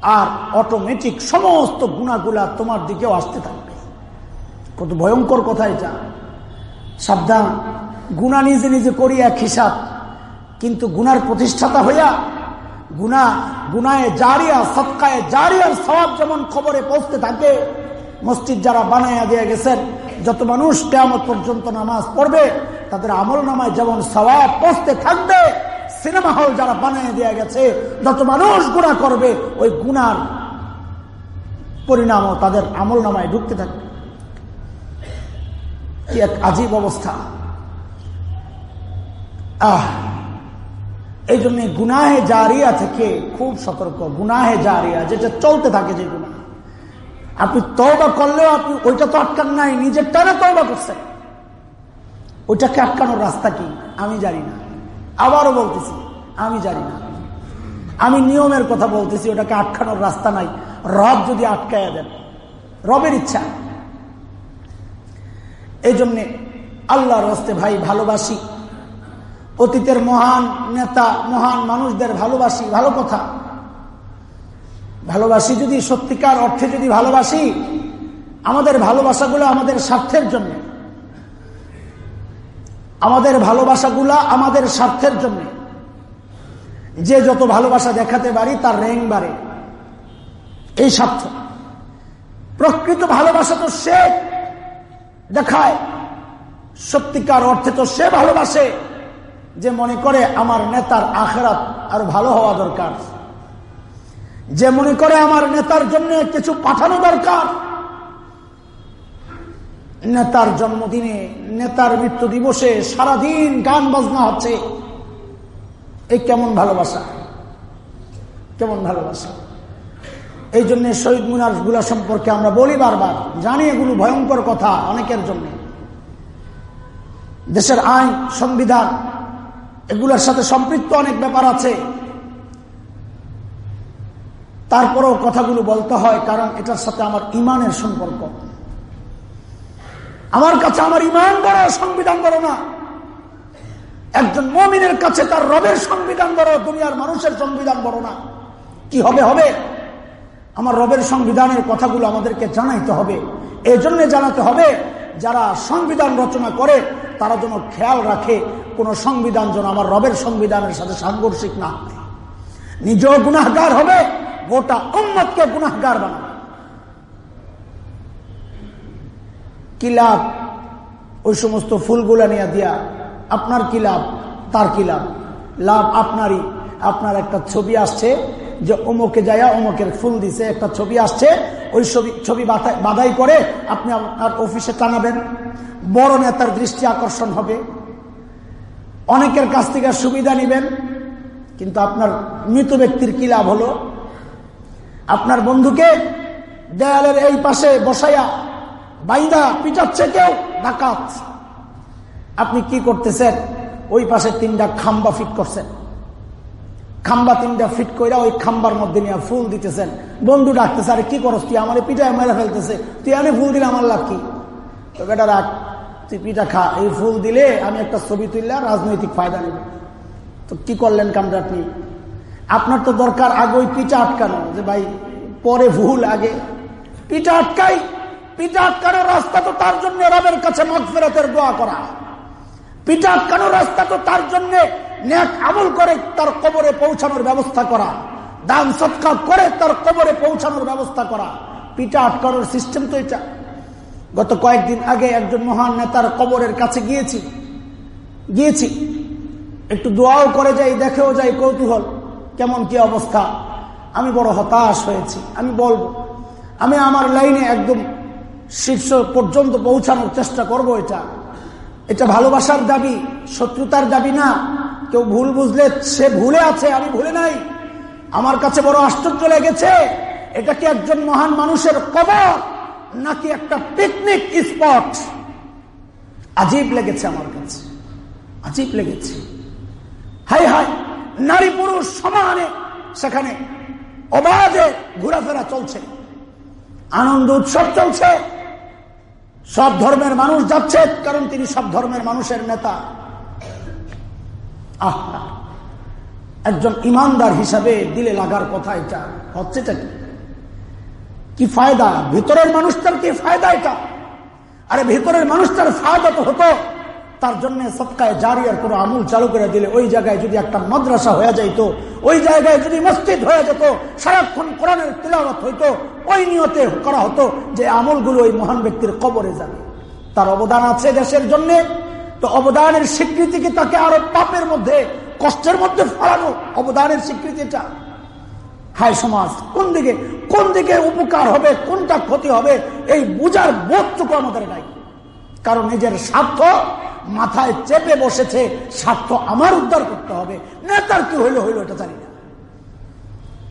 আর অটোমেটিক সমস্ত গুণাগুলা তোমার দিকেও আসতে থাকবে। কত ভয়ঙ্কর কথা এটা। সাবধান। গুণা নিজে নিজে করি এক হিসাব। কিন্তু গুনার প্রতিষ্ঠাতা হইয়া গুনা গুনায় জারিয়া সৎকায় জারিয়ার সব যেমন খবরে পৌঁছতে থাকে মসজিদ যারা বানাইয়া দিয়ে গেছেন, যত মানুষ কেমন পর্যন্ত নামাজ পড়বে, তাদের আমল নামায় যেমন সবাব পৌঁছতে থাকবে, সিনেমা হল যারা বানিয়ে দেওয়া গেছে, যত মানুষ গুণা করবে, ওই গুনার পরিণামও তাদের আমল নামায় ঢুকতে থাকবে। কি এক আজীব অবস্থা। আহ, এই জন্য গুনাহে জারিয়া থেকে খুব সতর্ক। গুনাহে জারিয়া, যেটা চলতে থাকে যে গুণা আপনি তওবা করলেও আপনি ওইটা তো আটকান নাই, নিজের টানে তওবা করছেন। ওইটাকে আটকানোর রাস্তা কি? আমি জানি না। আবারও বলতেছি, আমি জানি না। আমি নিয়মের কথা বলতেছি, ওটাকে আটকানোর রাস্তা নাই। রব যদি আটকায় দেন, রবের ইচ্ছা। এই জন্যে আল্লাহর হস্তে ভাই, ভালোবাসি। অতীতের মহান নেতা, মহান মানুষদের ভালোবাসি, ভালো কথা। ভালোবাসি যদি, সত্যিকার অর্থে যদি ভালোবাসি, আমাদের ভালোবাসাগুলো আমাদের স্বার্থের জন্য। আমাদের ভালোবাসাগুলা আমাদের স্বার্থের জন্য। যে যত ভালোবাসা দেখাতে পারি, তার র্যাঙ্ক বাড়ে। এই স্বার্থ। প্রকৃত ভালোবাসা তো সে দেখায়। সত্যিকার অর্থে তো সে ভালোবাসে যে মনে করে, আমার নেতার আখেরাত আর ভালো হওয়া দরকার। যে মনে করে আমার নেতার জন্য কিছু পাঠানো দরকার, নেতার জন্মদিনে, নেতার মৃত্যু দিবসে সারাদিন গান বাজনা হচ্ছে। এই কেমন ভালোবাসা? কেমন ভালোবাসা? এই জন্য শহীদ মিনারগুলা সম্পর্কে আমরা বলি বারবার। জানি এগুলো ভয়ঙ্কর কথা অনেকের জন্য। দেশের আইন, সংবিধান, এগুলোর সাথে সম্পৃক্ত অনেক ব্যাপার আছে। তারপরেও কথাগুলো বলতে হয়, কারণ এটার সাথে আমার ইমানের সম্পর্ক। আমার কাছে আমার ইমান বড় সংবিধান বড় না। একজন মমিনের কাছে তার রবের সংবিধান বড় দুনিয়ার মানুষের সংবিধান বড় না। কি হবে হবে? আমার রবের সংবিধানের কথাগুলো আমাদেরকে জানাইতে হবে। এই জন্য জানাতে হবে, যারা সংবিধান রচনা করে, তারা যেন খেয়াল রাখে, কোন সংবিধান যেন আমার রবের সংবিধানের সাথে সাংঘর্ষিক না হয়। নিজেও গুনাহগার হবে গোটা উম্মতকে গুনাহগার বানাবে। কি লাভ? ওই সমস্ত ফুলগুলা নিয়ে দিয়া আপনার কি লাভ? তার কি লাভ? লাভ আপনারই। আপনার একটা ছবি আসছে যে অমুকে যায় অমুকের ফুল দিছে, একটা ছবি আসছে, ওই ছবি ছবি বাধাই করে আপনি আপনার অফিসে টানাবেন। বড় নেতার দৃষ্টি আকর্ষণ হবে। অনেকের কাছ থেকে সুবিধা নেবেন। কিন্তু আপনার মৃত ব্যক্তির কি লাভ হলো? আপনার বন্ধুকে দেয়ালের এই পাশে বসাইয়া বাইন্দা পিটাচ্ছে কেউ? ডাকাত। আপনি কি করতেছেন? ওই পাশে তিনটা খাম্বা ফিট করছেন। খাম্বা তিনটা ফিট করে ওই খাম্বার মধ্যে নিয়ে ফুল দিতেছেন। বন্ধু ডাকতেছে, আরে কি করস তুই? আমার পিঠায় মেরে ফেলতেছে। তুই আমি ফুল দিলে আমার লাভ কি? তো রাখ তুই পিঠা খা। এই ফুল দিলে আমি একটা ছবি তুললে রাজনৈতিক ফায়দা নেব। তো কি করলেন কামটা আপনি? আপনার তো দরকার আগে ওই পিঠা আটকানো, যে ভাই পরে ভুল আগে। পিঠা আটকাই, পিঠা আটকানোর রাস্তা তো তার জন্য রবের কাছে মগফেরাতের দোয়া করা। পিঠা আটকানোর রাস্তা তো তার জন্য ন্যাক আমল করে তার কবরে পৌঁছানোর ব্যবস্থা করা। দান সৎকার করে তার কবরে পৌঁছানোর ব্যবস্থা করা। পিঠা আটকানোর সিস্টেম তো এটা। গত কয়েকদিন আগে একজন মহান নেতার কবরের কাছে গিয়েছি। গিয়েছি। একটু দোয়াও করে যাই, দেখেও যাই কৌতূহল। কেমন কি অবস্থা? আমি বড় হতাশ হয়েছি। আমি বলব, আমি আমার লাইনে একদম শীর্ষ পর্যন্ত পৌঁছানোর চেষ্টা করব এটা। এটা ভালোবাসার দাবি, শত্রুতার দাবি না। কেউ ভুল বুঝলে সে ভুলে আছে, আমি ভুলে নাই। আমার কাছে বড় আশ্চর্য লেগেছে, এটা কি একজন মহান মানুষের কবর, নাকি একটা পিকনিক স্পট আজীব লেগেছে আমার কাছে। আজীব লেগেছে। হাই হাই। নারী পুরুষ সমানে সেখানে অবাধে ঘোরাফেরা চলছে। আনন্দ উৎসব চলছে। সব ধর্মের মানুষ যাচ্ছে, কারণ তিনি সব ধর্মের মানুষের নেতা। আহ, একজন ইমানদার হিসাবে দিলে লাগার কথা এটা। হচ্ছে কি? কি ফায়দা? ভিতরের মানুষটার কি ফায়দা এটা? আরে ভিতরের মানুষটার ফায়দা তো হতো। তার জন্য সৎকায় জারিয়ার কোনো আমুল চালু করে দিলে ওই জায়গায় যদি একটা মাদ্রাসা হয়ে যাইতো, ওই জায়গায় যদি মসজিদ হয়ে যেত, সারাক্ষণ কোরআনের তিলাবত হইতো, ওই নিয়তে করা হতো যে আমলগুলো ওই মহান ব্যক্তির কবরে যাবে। তার অবদান আছে দেশের জন্য, তো অবদানের স্বীকৃতিকে তাকে আরও পাপের মধ্যে, কষ্টের মধ্যে ফলানো অবদানের স্বীকৃতিটা হায় সমাজ, কোন দিকে কোন দিকে উপকার হবে, কোনটা ক্ষতি হবে, এই বুঝার বোধটুকু আমাদের নাই। কারণ নিজের স্বার্থ মাথায় চেপে বসেছে, স্বার্থ আমার উদ্ধার করতে হবে। নেতার কি হইল হইল এটা জানি না।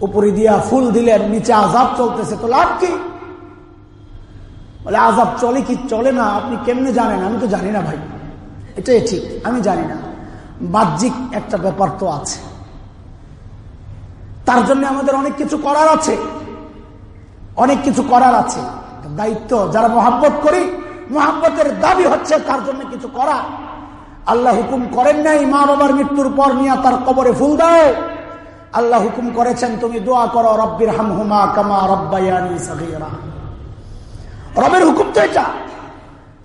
উপরে দিয়া ফুল দিলেন, নিচে আজাব চলতেছে, তো লাভ কি? বলে আজাব চলে কি চলে না, আপনি কেমনে জানেন? আমি তো জানি না ভাই। এটাই ঠিক, আমি জানি না। বাহ্যিক একটা ব্যাপার তো আছে। তার জন্য আমাদের অনেক কিছু করার আছে। অনেক কিছু করার আছে। দায়িত্ব, যারা মহাব্বত করি মহাব্বতের দাবি হচ্ছে তার জন্য কিছু করা। আল্লাহ হুকুম করেন নাই, মা বাবার মৃত্যুর পর নিয়ে তার কবরে ফুল দাও। আল্লাহ হুকুম করেছেন, তুমি দোয়া করো, রব্বির হামহুমা কামা সাগীরা। রবের হুকুম তো এটা।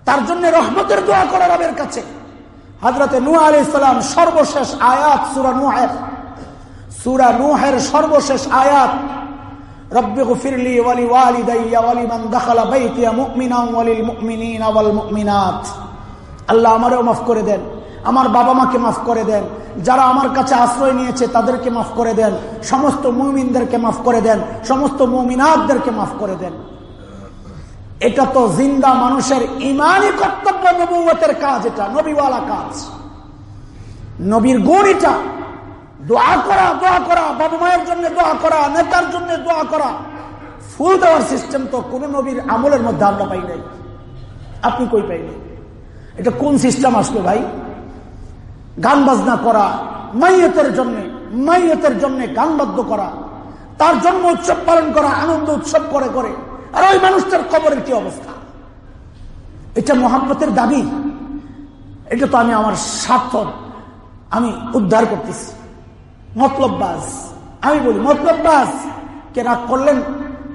তার জন্য রহমতের দোয়া করো রবের কাছে। হজরতে নু আলি ইসলাম সর্বশেষ আয়াত, সুরা নুহের। সুরা নুহের সর্বশেষ আয়াত ওয়ালিদাইয়া ওয়ালি মান দাখালা বাইতিয়া মুমিনা ওয়ালিল মুমিনিনা ওয়াল মুমিনাত। আল্লাহ আমারও মাফ করে দেন, আমার বাবা মাকে মাফ করে দেন, যারা আমার কাছে আশ্রয় নিয়েছে তাদেরকে মাফ করে দেন, সমস্ত মুমিনদেরকে মাফ করে দেন, সমস্ত মুমিনাতদেরকে মাফ করে দেন। এটা তো জিন্দা মানুষের ইমানই কর্তব্য নবুয়তের কাজ এটা, নবীওয়ালা কাজ। নবীর গুণ এটা দোয়া করা দোয়া করা, বাবা মায়ের জন্য দোয়া করা, নেতার জন্য দোয়া করা। ফুল দেওয়ার সিস্টেম তো কোন নবীর আমলের মধ্যে আমরা পাই নাই। আপনি কই পাই নাই এটা কোন সিস্টেম আসলো ভাই? গান বাজনা করা, মাইয়তের জন্য মাইয়তের জন্য গান বাদ্য করা, তার জন্ম উৎসব পালন করা, আনন্দ উৎসব করে করে। আর ওই মানুষটার কবরের কি অবস্থা? এটা মোহাম্মতের দাবি। এটা তো আমি আমার স্বার্থ, আমি উদ্ধার করতেছি। মতলব বাস আমি বলি, মতলব বাস কে রাগ করলেন?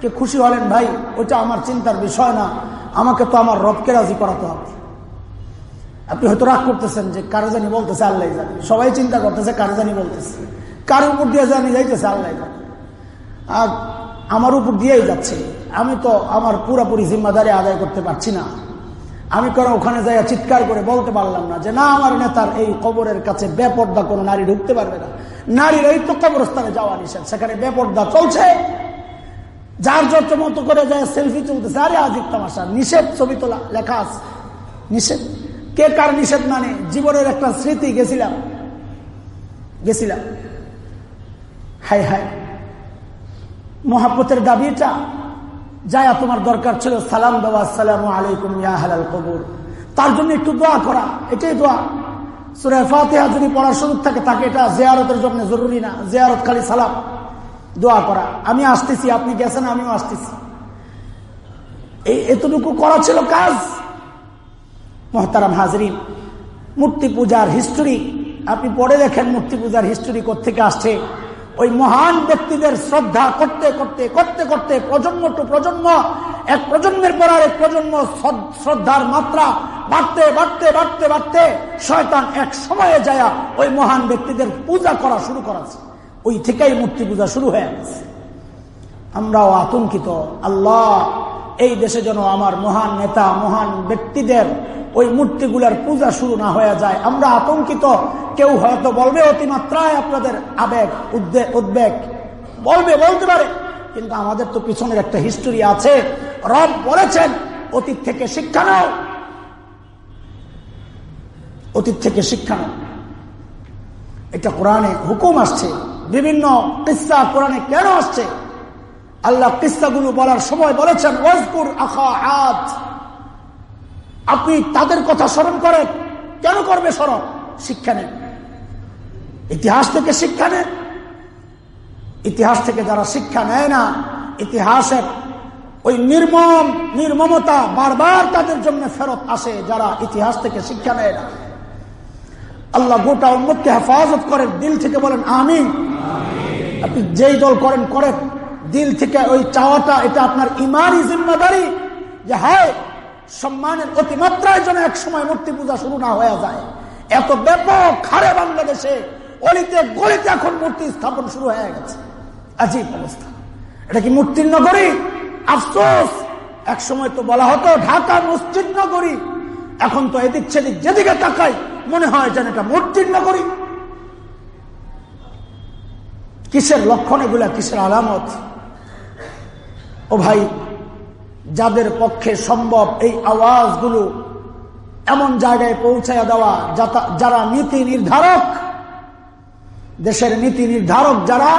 কে খুশি হলেন? ভাই ওটা আমার চিন্তার বিষয় না। আমাকে তো আমার রবকে রাজি করাতে হবে। আপনি হয়তো রাগ করতেছেন যে, কারও জানি বলতেছে, আল্লাহ জানি। সবাই চিন্তা করতেছে, কারও জানি বলতেছে। কার উপর দিয়ে জানি যাইতেছে, আল্লাহ জানি। আর আমার উপর দিয়েই যাচ্ছে। আমি তো আমার পুরাপুরি জিম্মাদারি আদায় করতে পারছি না। আমি কারও ওখানে যাই চিৎকার করে বলতে পারলাম না যে, না, আমার নেতার এই কবরের কাছে বেপর্দা কোনো নারী ঢুকতে পারবে না। নারীর এই তো কবরস্থানে যাওয়া নিষেধ। সেখানে বেপর্দা চলছে। যার যত মতো করে যায় সেলফি চলতেছে আরে আজিব তামাশা। নিষেধ ছবি তোলা, লেখা আছে। নিষেধ। কে কার নিষেধ মানে? জীবনের একটা স্মৃতি গেছিলাম। গেছিলাম। হাই হাই মহাপতের দাবিটা যায়া তোমার দরকার ছিল। সালাম দেওয়া সালাম আলাইকুম ইয়া হালাল কবুর। তার জন্য একটু দোয়া করা। এটাই দোয়া। সুরে ফাতেহা যদি পড়ার সুযোগ থাকে, তাকে এটা জেয়ারতের জন্য জরুরি না। জেয়ারত খালি সালাম, দোয়া করা। আমি আসতেছি, আপনি গেছেন, আমিও আসতেছি। এই এতটুকু করা ছিল কাজ। মহতারাম হাজরিন, মূর্তি পূজার হিস্টোরি আপনি পড়ে দেখেন মূর্তি পূজার হিস্টোরি কোথেকে আসছে। ওই মহান ব্যক্তিদের শ্রদ্ধা করতে করতে করতে করতে প্রজন্ম টু প্রজন্ম, এক প্রজন্মের পর আর এক প্রজন্ম শ্রদ্ধার মাত্রা বাড়তে বাড়তে বাড়তে বাড়তে শয়তান এক সময়ে যায় ওই মহান ব্যক্তিদের পূজা করা শুরু করাছে। ওই থেকেই মূর্তি পূজা শুরু হয়ে গেছে। আমরাও আতঙ্কিত। আল্লাহ এই দেশে যেন আমার মহান নেতা, মহান ব্যক্তিদের ওই মূর্তিগুলার পূজা শুরু না হয়ে যায়। আমরা আতঙ্কিত। কেউ হয়তো বলবে, অতিমাত্রায় আপনাদের আবেগ উদ্বেগ। বলবে, বলতে পারে। কিন্তু আমাদের তো পিছনের একটা হিস্টোরি আছে। রব বলেছেন, অতীত থেকে শিক্ষা নাও। অতীত থেকে শিক্ষা নাও। এটা কোরআনে হুকুম আসছে। বিভিন্ন কিসা কোরআনে কেন আসছে? আল্লাহ কিস্সাগুলো বলার সময় বলেছেন আপনি তাদের কথা স্মরণ করেন। কেন করবে স্মরণ? শিক্ষা নেন। ইতিহাস থেকে শিক্ষা নেন। ইতিহাস থেকে যারা শিক্ষা নেয় না, ইতিহাসের ওই নির্মম, নির্মমতা বারবার তাদের জন্য ফেরত আসে, যারা ইতিহাস থেকে শিক্ষা নেয় না। আল্লাহ গোটা উন্মতকে হেফাজত করেন, দিল থেকে বলেন আমি আপনি যেই দল করেন করেন। দিল থেকে ওই চাওয়াটা, এটা আপনার ইমানই জিম্মাদারি যে হ্যাঁ সম্মানের অতিমাত্রায় যেন এক সময় মূর্তি পূজা শুরু না হয়ে যায়। এত ব্যাপক হারে বাংলাদেশে অলিতে গলিতে এখন মূর্তি স্থাপন শুরু হয়ে গেছে। আজীব অবস্থা। এটা কি মূর্তির নগরী? আফসোস। এক সময় তো বলা হতো ঢাকা মসজিদ নগরী। এখন তো এদিক সেদিক যেদিকে তাকাই, মনে হয় যেন এটা মূর্তির নগরী। কিসের লক্ষণ এগুলা? কিসের আলামত? ও ভাই, যাদের পক্ষে সম্ভব এই আওয়াজগুলো এমন জায়গায় পৌঁছায় দেওয়া যারা নীতি নির্ধারক, দেশের নীতি নির্ধারক যারা,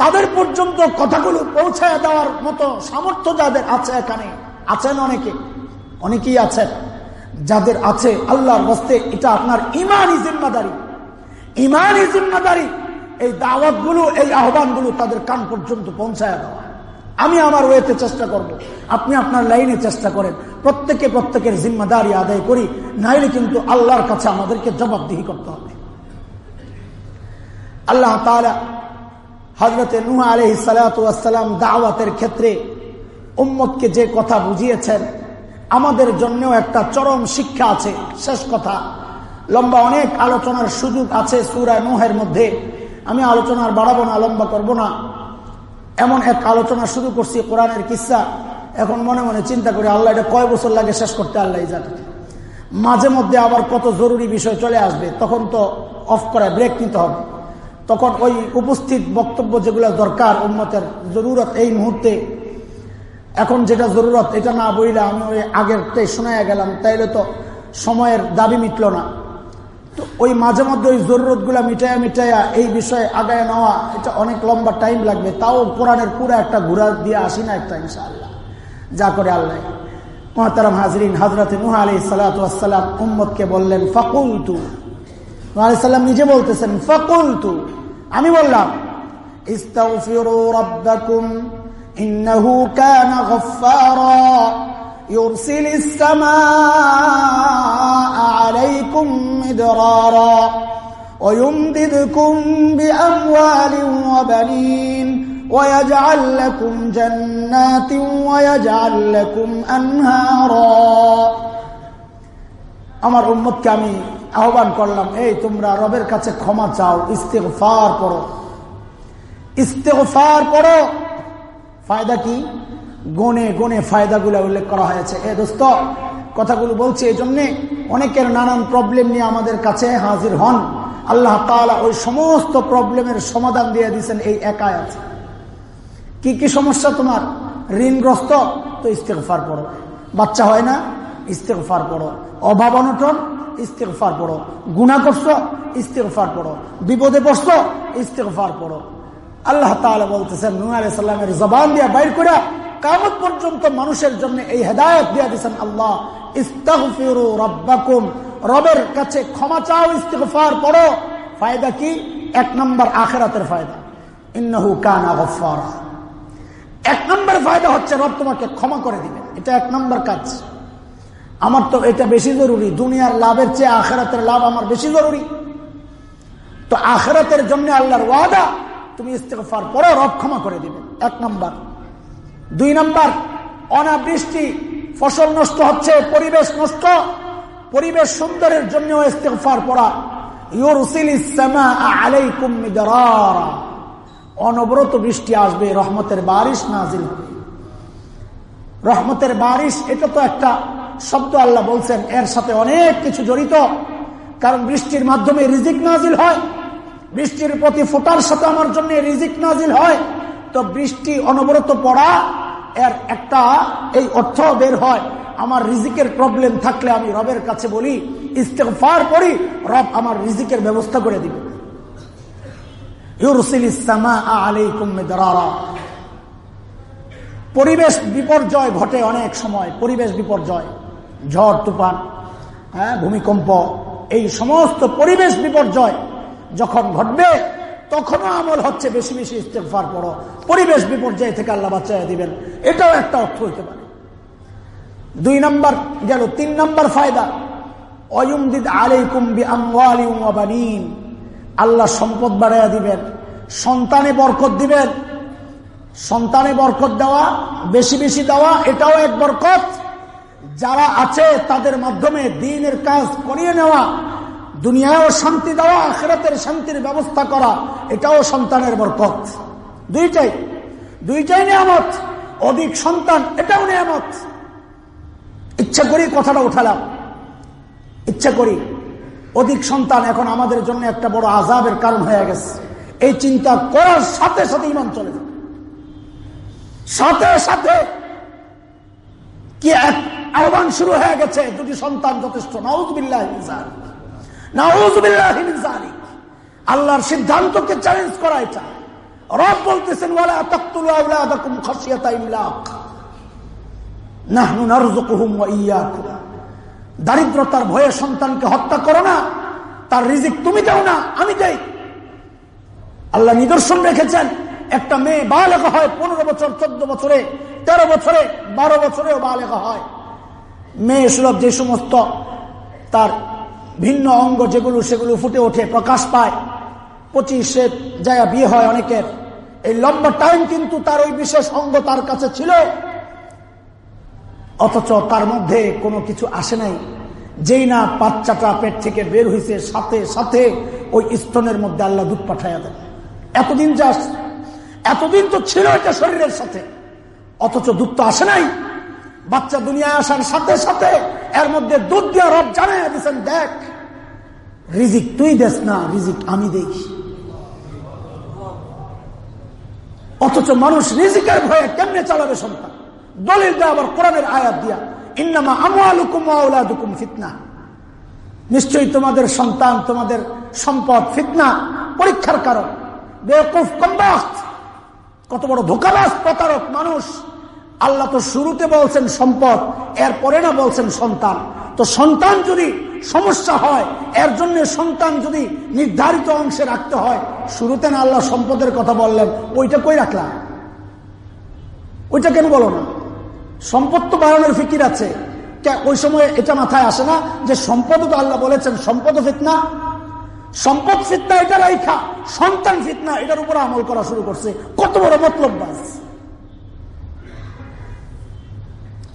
তাদের পর্যন্ত কথাগুলো পৌঁছায় দেওয়ার মতো সামর্থ্য যাদের আছে এখানে, আছেন অনেকে, অনেকেই আছেন, যাদের আছে আল্লাহর বস্তে এটা আপনার ইমানই জিম্মাদারি। ইমানই জিম্মাদারি, এই দাওয়াতগুলো, এই আহ্বানগুলো তাদের কান পর্যন্ত পৌঁছায় দেওয়া। আমি আমার ওয়েতে চেষ্টা করব। আপনি আপনার লাইনে চেষ্টা করেন। প্রত্যেকে প্রত্যেকের জিম্মাদারি আদায় করি, নাইলে কিন্তু আল্লাহর কাছে আমাদেরকে জবাবদিহি করতে হবে। আল্লাহ হজরতে নুহা আলহ সালাতাম দাওয়াতের ক্ষেত্রে উম্মতকে যে কথা বুঝিয়েছেন, আমাদের জন্যও একটা চরম শিক্ষা আছে। শেষ কথা, লম্বা অনেক আলোচনার সুযোগ আছে সুরা নুহের মধ্যে। আমি আলোচনার বাড়াবো না, লম্বা করব না। এমন এক আলোচনা শুরু করছি, কোরআনের কিসা। এখন মনে মনে চিন্তা করি, আল্লাহ এটা কয় বছর লাগে শেষ করতে, আল্লাহ জানে মাঝে মধ্যে আবার কত জরুরি বিষয় চলে আসবে, তখন তো অফ করে ব্রেক নিতে হবে। তখন ওই উপস্থিত বক্তব্য যেগুলো দরকার উন্মতের জরুরত এই মুহূর্তে। এখন যেটা জরুরত, এটা না বইলে আমি ওই আগেরটাই শোনায় গেলাম, তাইলে তো সময়ের দাবি মিটল না। তো ওই মাঝে মধ্যে ওই জরুরতগুলা মিটাইয়া মিটাইয়া এই বিষয়ে আগায় নেওয়া, এটা অনেক লম্বা টাইম লাগবে। তাও কোরআনের পুরো একটা ঘুরা দিয়ে আসি না একটা ইনশা যা করে আল্লাহ। মহাতারাম হাজরিন হাজরত নুহা আলি সালাতাম বললেন ফকুল তু নিজে বলতেছেন ফকুল তু আমি বললাম ইস্তাউফিরু عليكم مدرارا ويمددكم بأموال وبنين ويجعل لكم جنات ويجعل لكم أنهارا আমার উম্মতকে আমি আহ্বান করলাম এই তোমরা রবের কাছে ক্ষমা চাও ইস্তেগফার করো ইস্তেগফার করো ফায়দা কি গনে গনে ফায়দাগুলো উল্লেখ করা হয়েছে এ দোস্ত কথাগুলো বলছি এই জন্যে অনেকের নানান প্রবলেম নিয়ে আমাদের কাছে হাজির হন। আল্লাহ তালা ওই সমস্ত প্রবলেমের সমাধান দিয়ে দিচ্ছেন এই একাই আছে কি কি সমস্যা তোমার? ঋণগ্রস্ত, তো ইস্তেকফার পড়ো। বাচ্চা হয় না ইস্তেকফার পড়ো। অভাব অনটন ইস্তেকফার পড়ো। গুণা করছ ইস্তেকফার পড়ো। বিপদে পড়ছো ইস্তেকফার পড়ো। আল্লাহ তালা বলতেছেন নু আলাইসাল্লামের জবান দিয়ে বাইর করে কামত পর্যন্ত মানুষের জন্য এই হেদায়ত দিয়ে দিচ্ছেন আল্লাহ। ইস্তাগফিরু রব্বাকুম। রবের কাছে ক্ষমা চাও, ইস্তিগফার পড়ো ফায়দা কি? এক নম্বর আখেরাতের ফায়দা। ইন্নাহু কানা গফফারা। এক নম্বর ফায়দা হচ্ছে রব তোমাকে ক্ষমা করে দিবেন। এটা এক নম্বর কাজ। আমার তো এটা বেশি জরুরি। দুনিয়ার লাভের চেয়ে আখেরাতের লাভ আমার বেশি জরুরি। তো আখেরাতের জন্য আল্লাহর ওয়াদা, তুমি ইস্তেগফার পড়ো রব ক্ষমা করে দিবেন। এক নম্বর। দুই নম্বর, অনাবৃষ্টি ফসল নষ্ট হচ্ছে, পরিবেশ নষ্ট। পরিবেশ সুন্দরের জন্য ইস্তেফার পড়া। অনবরত বৃষ্টি আসবে, রহমতের বারিশ নাজিল রহমতের বারিশ, এটা তো একটা শব্দ আল্লাহ বলছেন, এর সাথে অনেক কিছু জড়িত। কারণ বৃষ্টির মাধ্যমে রিজিক নাজিল হয়। বৃষ্টির প্রতি ফোটার সাথে আমার জন্য রিজিক নাজিল হয়। তো বৃষ্টি অনবরত পড়া এর একটা এই অর্থ বের হয়। আমার রিজিকের প্রবলেম থাকলে আমি রবের কাছে বলি ইস্তেফার করি রব আমার রিজিকের ব্যবস্থা করে দিবে। পরিবেশ বিপর্যয় ঘটে অনেক সময়, পরিবেশ বিপর্যয়, ঝড়, তুফান হ্যাঁ ভূমিকম্প, এই সমস্ত পরিবেশ বিপর্যয় যখন ঘটবে তখনও আমল হচ্ছে, বেশি বেশি ইস্তেফার পড়ো। পরিবেশ বিপর্যয় থেকে আল্লাহ বাচ্চা দিবেন। এটাও একটা অর্থ হইতে পারে। দুই নম্বর গেল, তিন নম্বর ফায়দা। অয়ুমদিদ আলাইকুম্বি আমওয়ালিন আল্লাহ সম্পদ বাড়াইয়া দিবেন, সন্তানে বরকত দিবেন। সন্তানে বরকত দেওয়া, বেশি বেশি দেওয়া, এটাও এক বরকত। যারা আছে তাদের মাধ্যমে দিনের কাজ করিয়ে নেওয়া দুনিয়ায়ও শান্তি দেওয়া আখেরাতের শান্তির ব্যবস্থা করা, এটাও সন্তানের বরকত। দুইটাই। দুইটাই নিয়ামত। অধিক সন্তান, এটাও নিয়ামত। ইচ্ছা করি কথাটা উঠালাম। ইচ্ছা করি। অধিক সন্তান এখন আমাদের জন্য একটা বড় আজাবের কারণ হয়ে গেছে। এই চিন্তা করার সাথে সাথে ইমান চলে যাবে। সাথে সাথে কি এক আহ্বান শুরু হয়ে গেছে, দুটি সন্তান যথেষ্ট নওয়াজ আল্লাহর সিদ্ধান্তকে চ্যালেঞ্জ করা এটা। রব বলতেছেন দারিদ্রতার ভয়ে সন্তানকে হত্যা করো না, তার রিজিক তুমি দাও না, আমি দেই। আল্লাহ নিদর্শন রেখেছেন, একটা মেয়ে বা লেখা হয় পনেরো বছর, চোদ্দ বছরে, তেরো বছরে, বারো বছরেও বা লেখা হয়। মেয়ে সুলভ যে সমস্ত তার ভিন্ন অঙ্গ যেগুলো সেগুলো ফুটে ওঠে, প্রকাশ পায়। পঁচিশে জায়গা বিয়ে হয় অনেকের। এই লম্বা টাইম কিন্তু তার ওই বিশেষ অঙ্গ তার কাছে ছিল। অথচ তার মধ্যে কোনো কিছু আসে নাই। যেই না বাচ্চাটা পেট থেকে বের হয়েছে সাথে সাথে ওই স্তনের মধ্যে আল্লাহ দুধ পাঠাইয়া দেন। এতদিন যা, এতদিন তো ছিল এটা শরীরের সাথে। অথচ দুধ তো আসে নাই। বাচ্চা দুনিয়ায় আসার সাথে সাথে এর মধ্যে দুধ দিয়ে রব জানাই দিচ্ছেন দেখ, রিজিক তুই দেস না, রিজিক আমি দেখি অথচ মানুষ রিজিকের ভয়ে কেমনে চালাবে সন্তান? দলিল দেয় আবার কোরআনের আয়াত দিয়া, ইন্নামা আমুকুম আউলাদুকুম ফিতনা। নিশ্চয়ই তোমাদের সন্তান, তোমাদের সম্পদ ফিতনা, পরীক্ষার কারণ। বেকুফ কম্বাস্ত কত বড় ধোকাবাস প্রতারক মানুষ। আল্লাহ তো শুরুতে বলছেন সম্পদ, এরপরে না বলছেন সন্তান। তো সন্তান যদি সমস্যা হয়, এর জন্য সন্তান যদি নির্ধারিত অংশে রাখতে হয়, শুরুতে না আল্লাহ সম্পদের কথা বললেন, ওইটা কই রাখলাম? ওইটা কেন বলো না? সম্পদ তো বাড়ানোর ফিকির আছে। ওই সময় এটা মাথায় আসে না যে সম্পদ তো আল্লাহ বলেছেন সম্পদ ফিতনা। সম্পদ ফিতনা, এটা রাইখা। সন্তান ফিতনা, এটার উপর আমল করা শুরু করছে। কত বড় মতলব বাস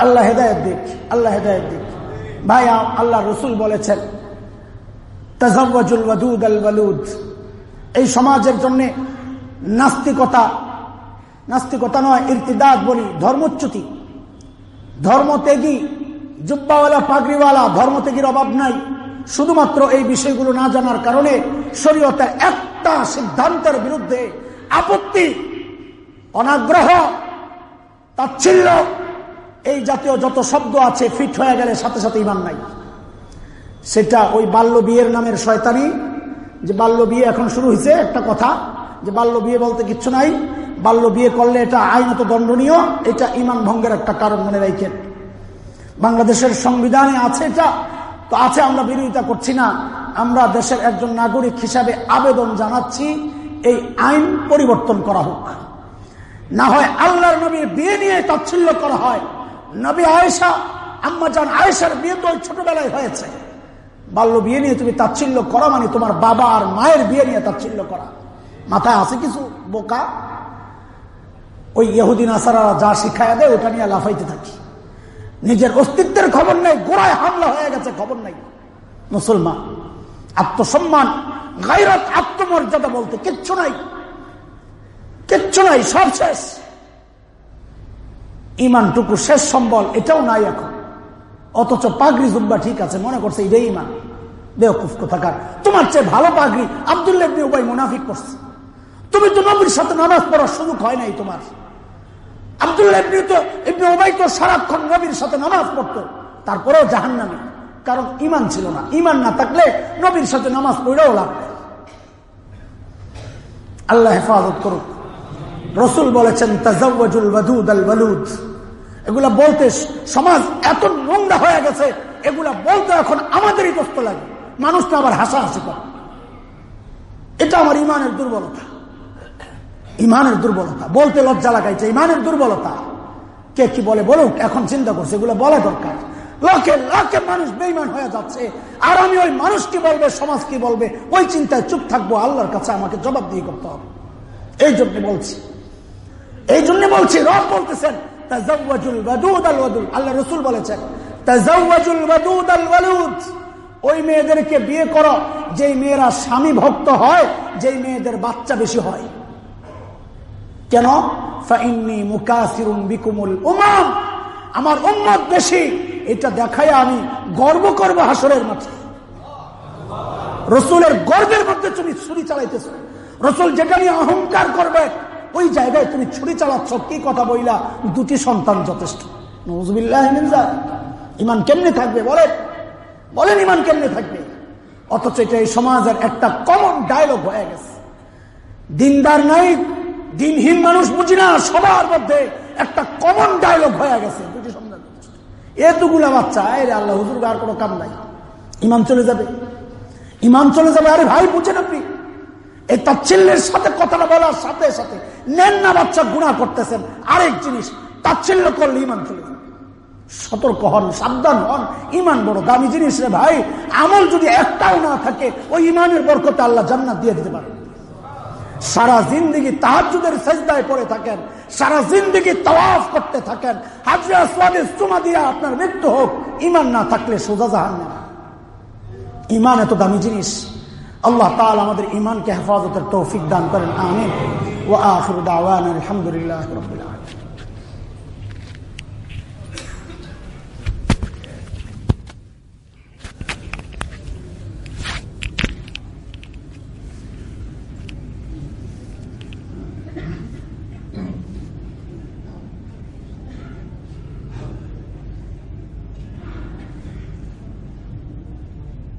আল্লাহ হেদায়ত দিক, আল্লাহ হেদায়ত দিক। ভাই, আল্লাহ রসুল বলেছেন এই সমাজের জন্য নাস্তিকতা নাস্তিকতা নয় ইরতিদাত বলি, ধর্মচ্যুতি। ধর্মত্যাগী, জুব্বাওয়ালা, পাগড়িওয়ালা, ধর্মত্যাগীর অভাব নাই। শুধুমাত্র এই বিষয়গুলো না জানার কারণে শরীয়তের একটা সিদ্ধান্তের বিরুদ্ধে আপত্তি, অনাগ্রহ, তাচ্ছিল্য এই জাতীয় যত শব্দ আছে, ফিট হয়ে গেলে সাথে সাথে ইমান নাই। সেটা ওই বাল্য বিয়ের নামের শয়তানি। যে বাল্য বিয়ে এখন শুরু হয়েছে, একটা কথা, যে বাল্য বিয়ে বলতে কিচ্ছু নাই। বাল্য বিয়ে করলে এটা আইনত দণ্ডনীয়, এটা ইমান ভঙ্গের একটা কারণ মনে রাখেন। বাংলাদেশের সংবিধানে আছে এটা। তো আছে, আমরা বিরোধিতা করছি না। আমরা দেশের একজন নাগরিক হিসাবে আবেদন জানাচ্ছি, এই আইন পরিবর্তন করা হোক। না হয় আল্লাহর নবীর বিয়ে নিয়ে তাচ্ছিল্য করা হয়। নবী আয়েশা, আম্মা যান আয়েশার বিয়ে তো ছোটবেলায় হয়েছে। বাল্য বিয়ে নিয়ে তুমি তাচ্ছিল্য করা মানে তোমার বাবা আর মায়ের বিয়ে নিয়ে তাচ্ছিল্য করা। মাথায় আছে কিছু? বোকা? ওই ইহুদিন আসারা যা শিখায় দেয়, ওটা নিয়ে লাফাইতে থাকি। নিজের অস্তিত্বের খবর নেই, গোড়ায় হামলা হয়ে গেছে, খবর নাই। মুসলমান, আত্মসম্মান গাইরত আত্মমর্যাদা বলতে কিচ্ছু নাই। কিচ্ছু নাই, সব শেষ। ইমানটুকু শেষ সম্বল, এটাও নাই এখন। অথচ পাগড়ি জুব্বা ঠিক আছে, মনে করছে এটাই ইমান। বেওকুফ কোথাকার তোমার চেয়ে ভালো পাগড়ি আবদুল্লাহ উবাই মুনাফিক করছে তুমি তো নবীর সাথে নামাজ পড়ার সুযোগ হয় নাই তোমার। তো তো সারাক্ষণ নবীর সাথে নামাজ পড়তো। তারপরেও জাহান নামে কারণ ইমান ছিল না। ইমান না থাকলে নবীর সাথে নামাজ আল্লাহ হেফাজত করুক। রসুল বলেছেন তাজাউল ওয়াদুদ আল ওয়ালুদ। এগুলা বলতে সমাজ এত নোংরা হয়ে গেছে, এগুলা বলতে এখন আমাদেরই কষ্ট লাগে। মানুষটা আবার হাসাহাসি করে। এটা আমার ইমানের দুর্বলতা। ইমানের দুর্বলতা। বলতে লজ্জা লাগাইছে। ইমানের দুর্বলতা। কে কি বলে বলুক, এখন চিন্তা করছে, এগুলো বলা দরকার। লক্ষে লক্ষে মানুষ বেইমান হয়ে যাচ্ছে। আর আমি ওই মানুষ কি বলবে, সমাজ কি বলবে, ওই চিন্তায় চুপ থাকব, আল্লাহর কাছে আমাকে জবাব দিয়ে করতে হবে। এই জন্য বলছি। এই জন্য বলছি, রব বলতেছেন আল্লাহ রসুল বলেছেন ওই মেয়েদেরকে বিয়ে করো, যেই মেয়েরা স্বামী ভক্ত হয়, যেই মেয়েদের বাচ্চা বেশি হয়। কেন? আমার উন্মত বেশি, এটা দেখায় আমি গর্ব করব হাসরের মাঠে। রসুলের গর্বের মধ্যে তুমি ছুরি চালাইতেছ। রসুল যেটা নিয়ে অহংকার করবে ওই জায়গায় তুমি ছুরি চালাচ্ছ, কি কথা বইলা? দুটি সন্তান যথেষ্ট। ইমান কেমনে থাকবে বলেন? বলেন ইমান কেমনে থাকবে? অথচ এটা এই সমাজের একটা কমন ডায়লগ হয়ে গেছে। দিনদার নাই, দিনহীন মানুষ বুঝি না, সবার মধ্যে একটা কমন ডায়লগ হয়ে গেছে, দুটি সন্তান এতগুলা বাচ্চা রে আল্লাহ হুজুর আর কোনো কাম নাই। ইমান চলে যাবে। ইমান চলে যাবে, আরে ভাই, বুঝেন আপনি। এই তাচ্ছিল্যের সাথে কথাটা বলার সাথে সাথে নেন না বাচ্চা গুণা করতেছেন। আরেক জিনিস তাচ্ছিল্য করলে ইমান চলে সতর্ক হন, সাবধান হন। ইমান বড় দামি জিনিস রে ভাই। আমল যদি একটাও না থাকে, ওই ইমানের বরকতে আল্লাহ জান্নাত দিয়ে দিতে পারে। সারা জিন্দিগি তাহাজুদের সেজদায় পড়ে থাকেন। সারা জিন্দিগি তওয়াফ করতে থাকেন। হাজরা সোয়াদে চুমা দিয়া আপনার মৃত্যু হোক। ইমান না থাকলে সোজা জাহান না ইমান এত দামি জিনিস। আল্লাহ তাআলা আমাদের ইমানকে হেফাজতের তৌফিক দান করেন আমিন ও আখির দাওয়ান আলহামদুলিল্লাহ রাব্বিল আলামিন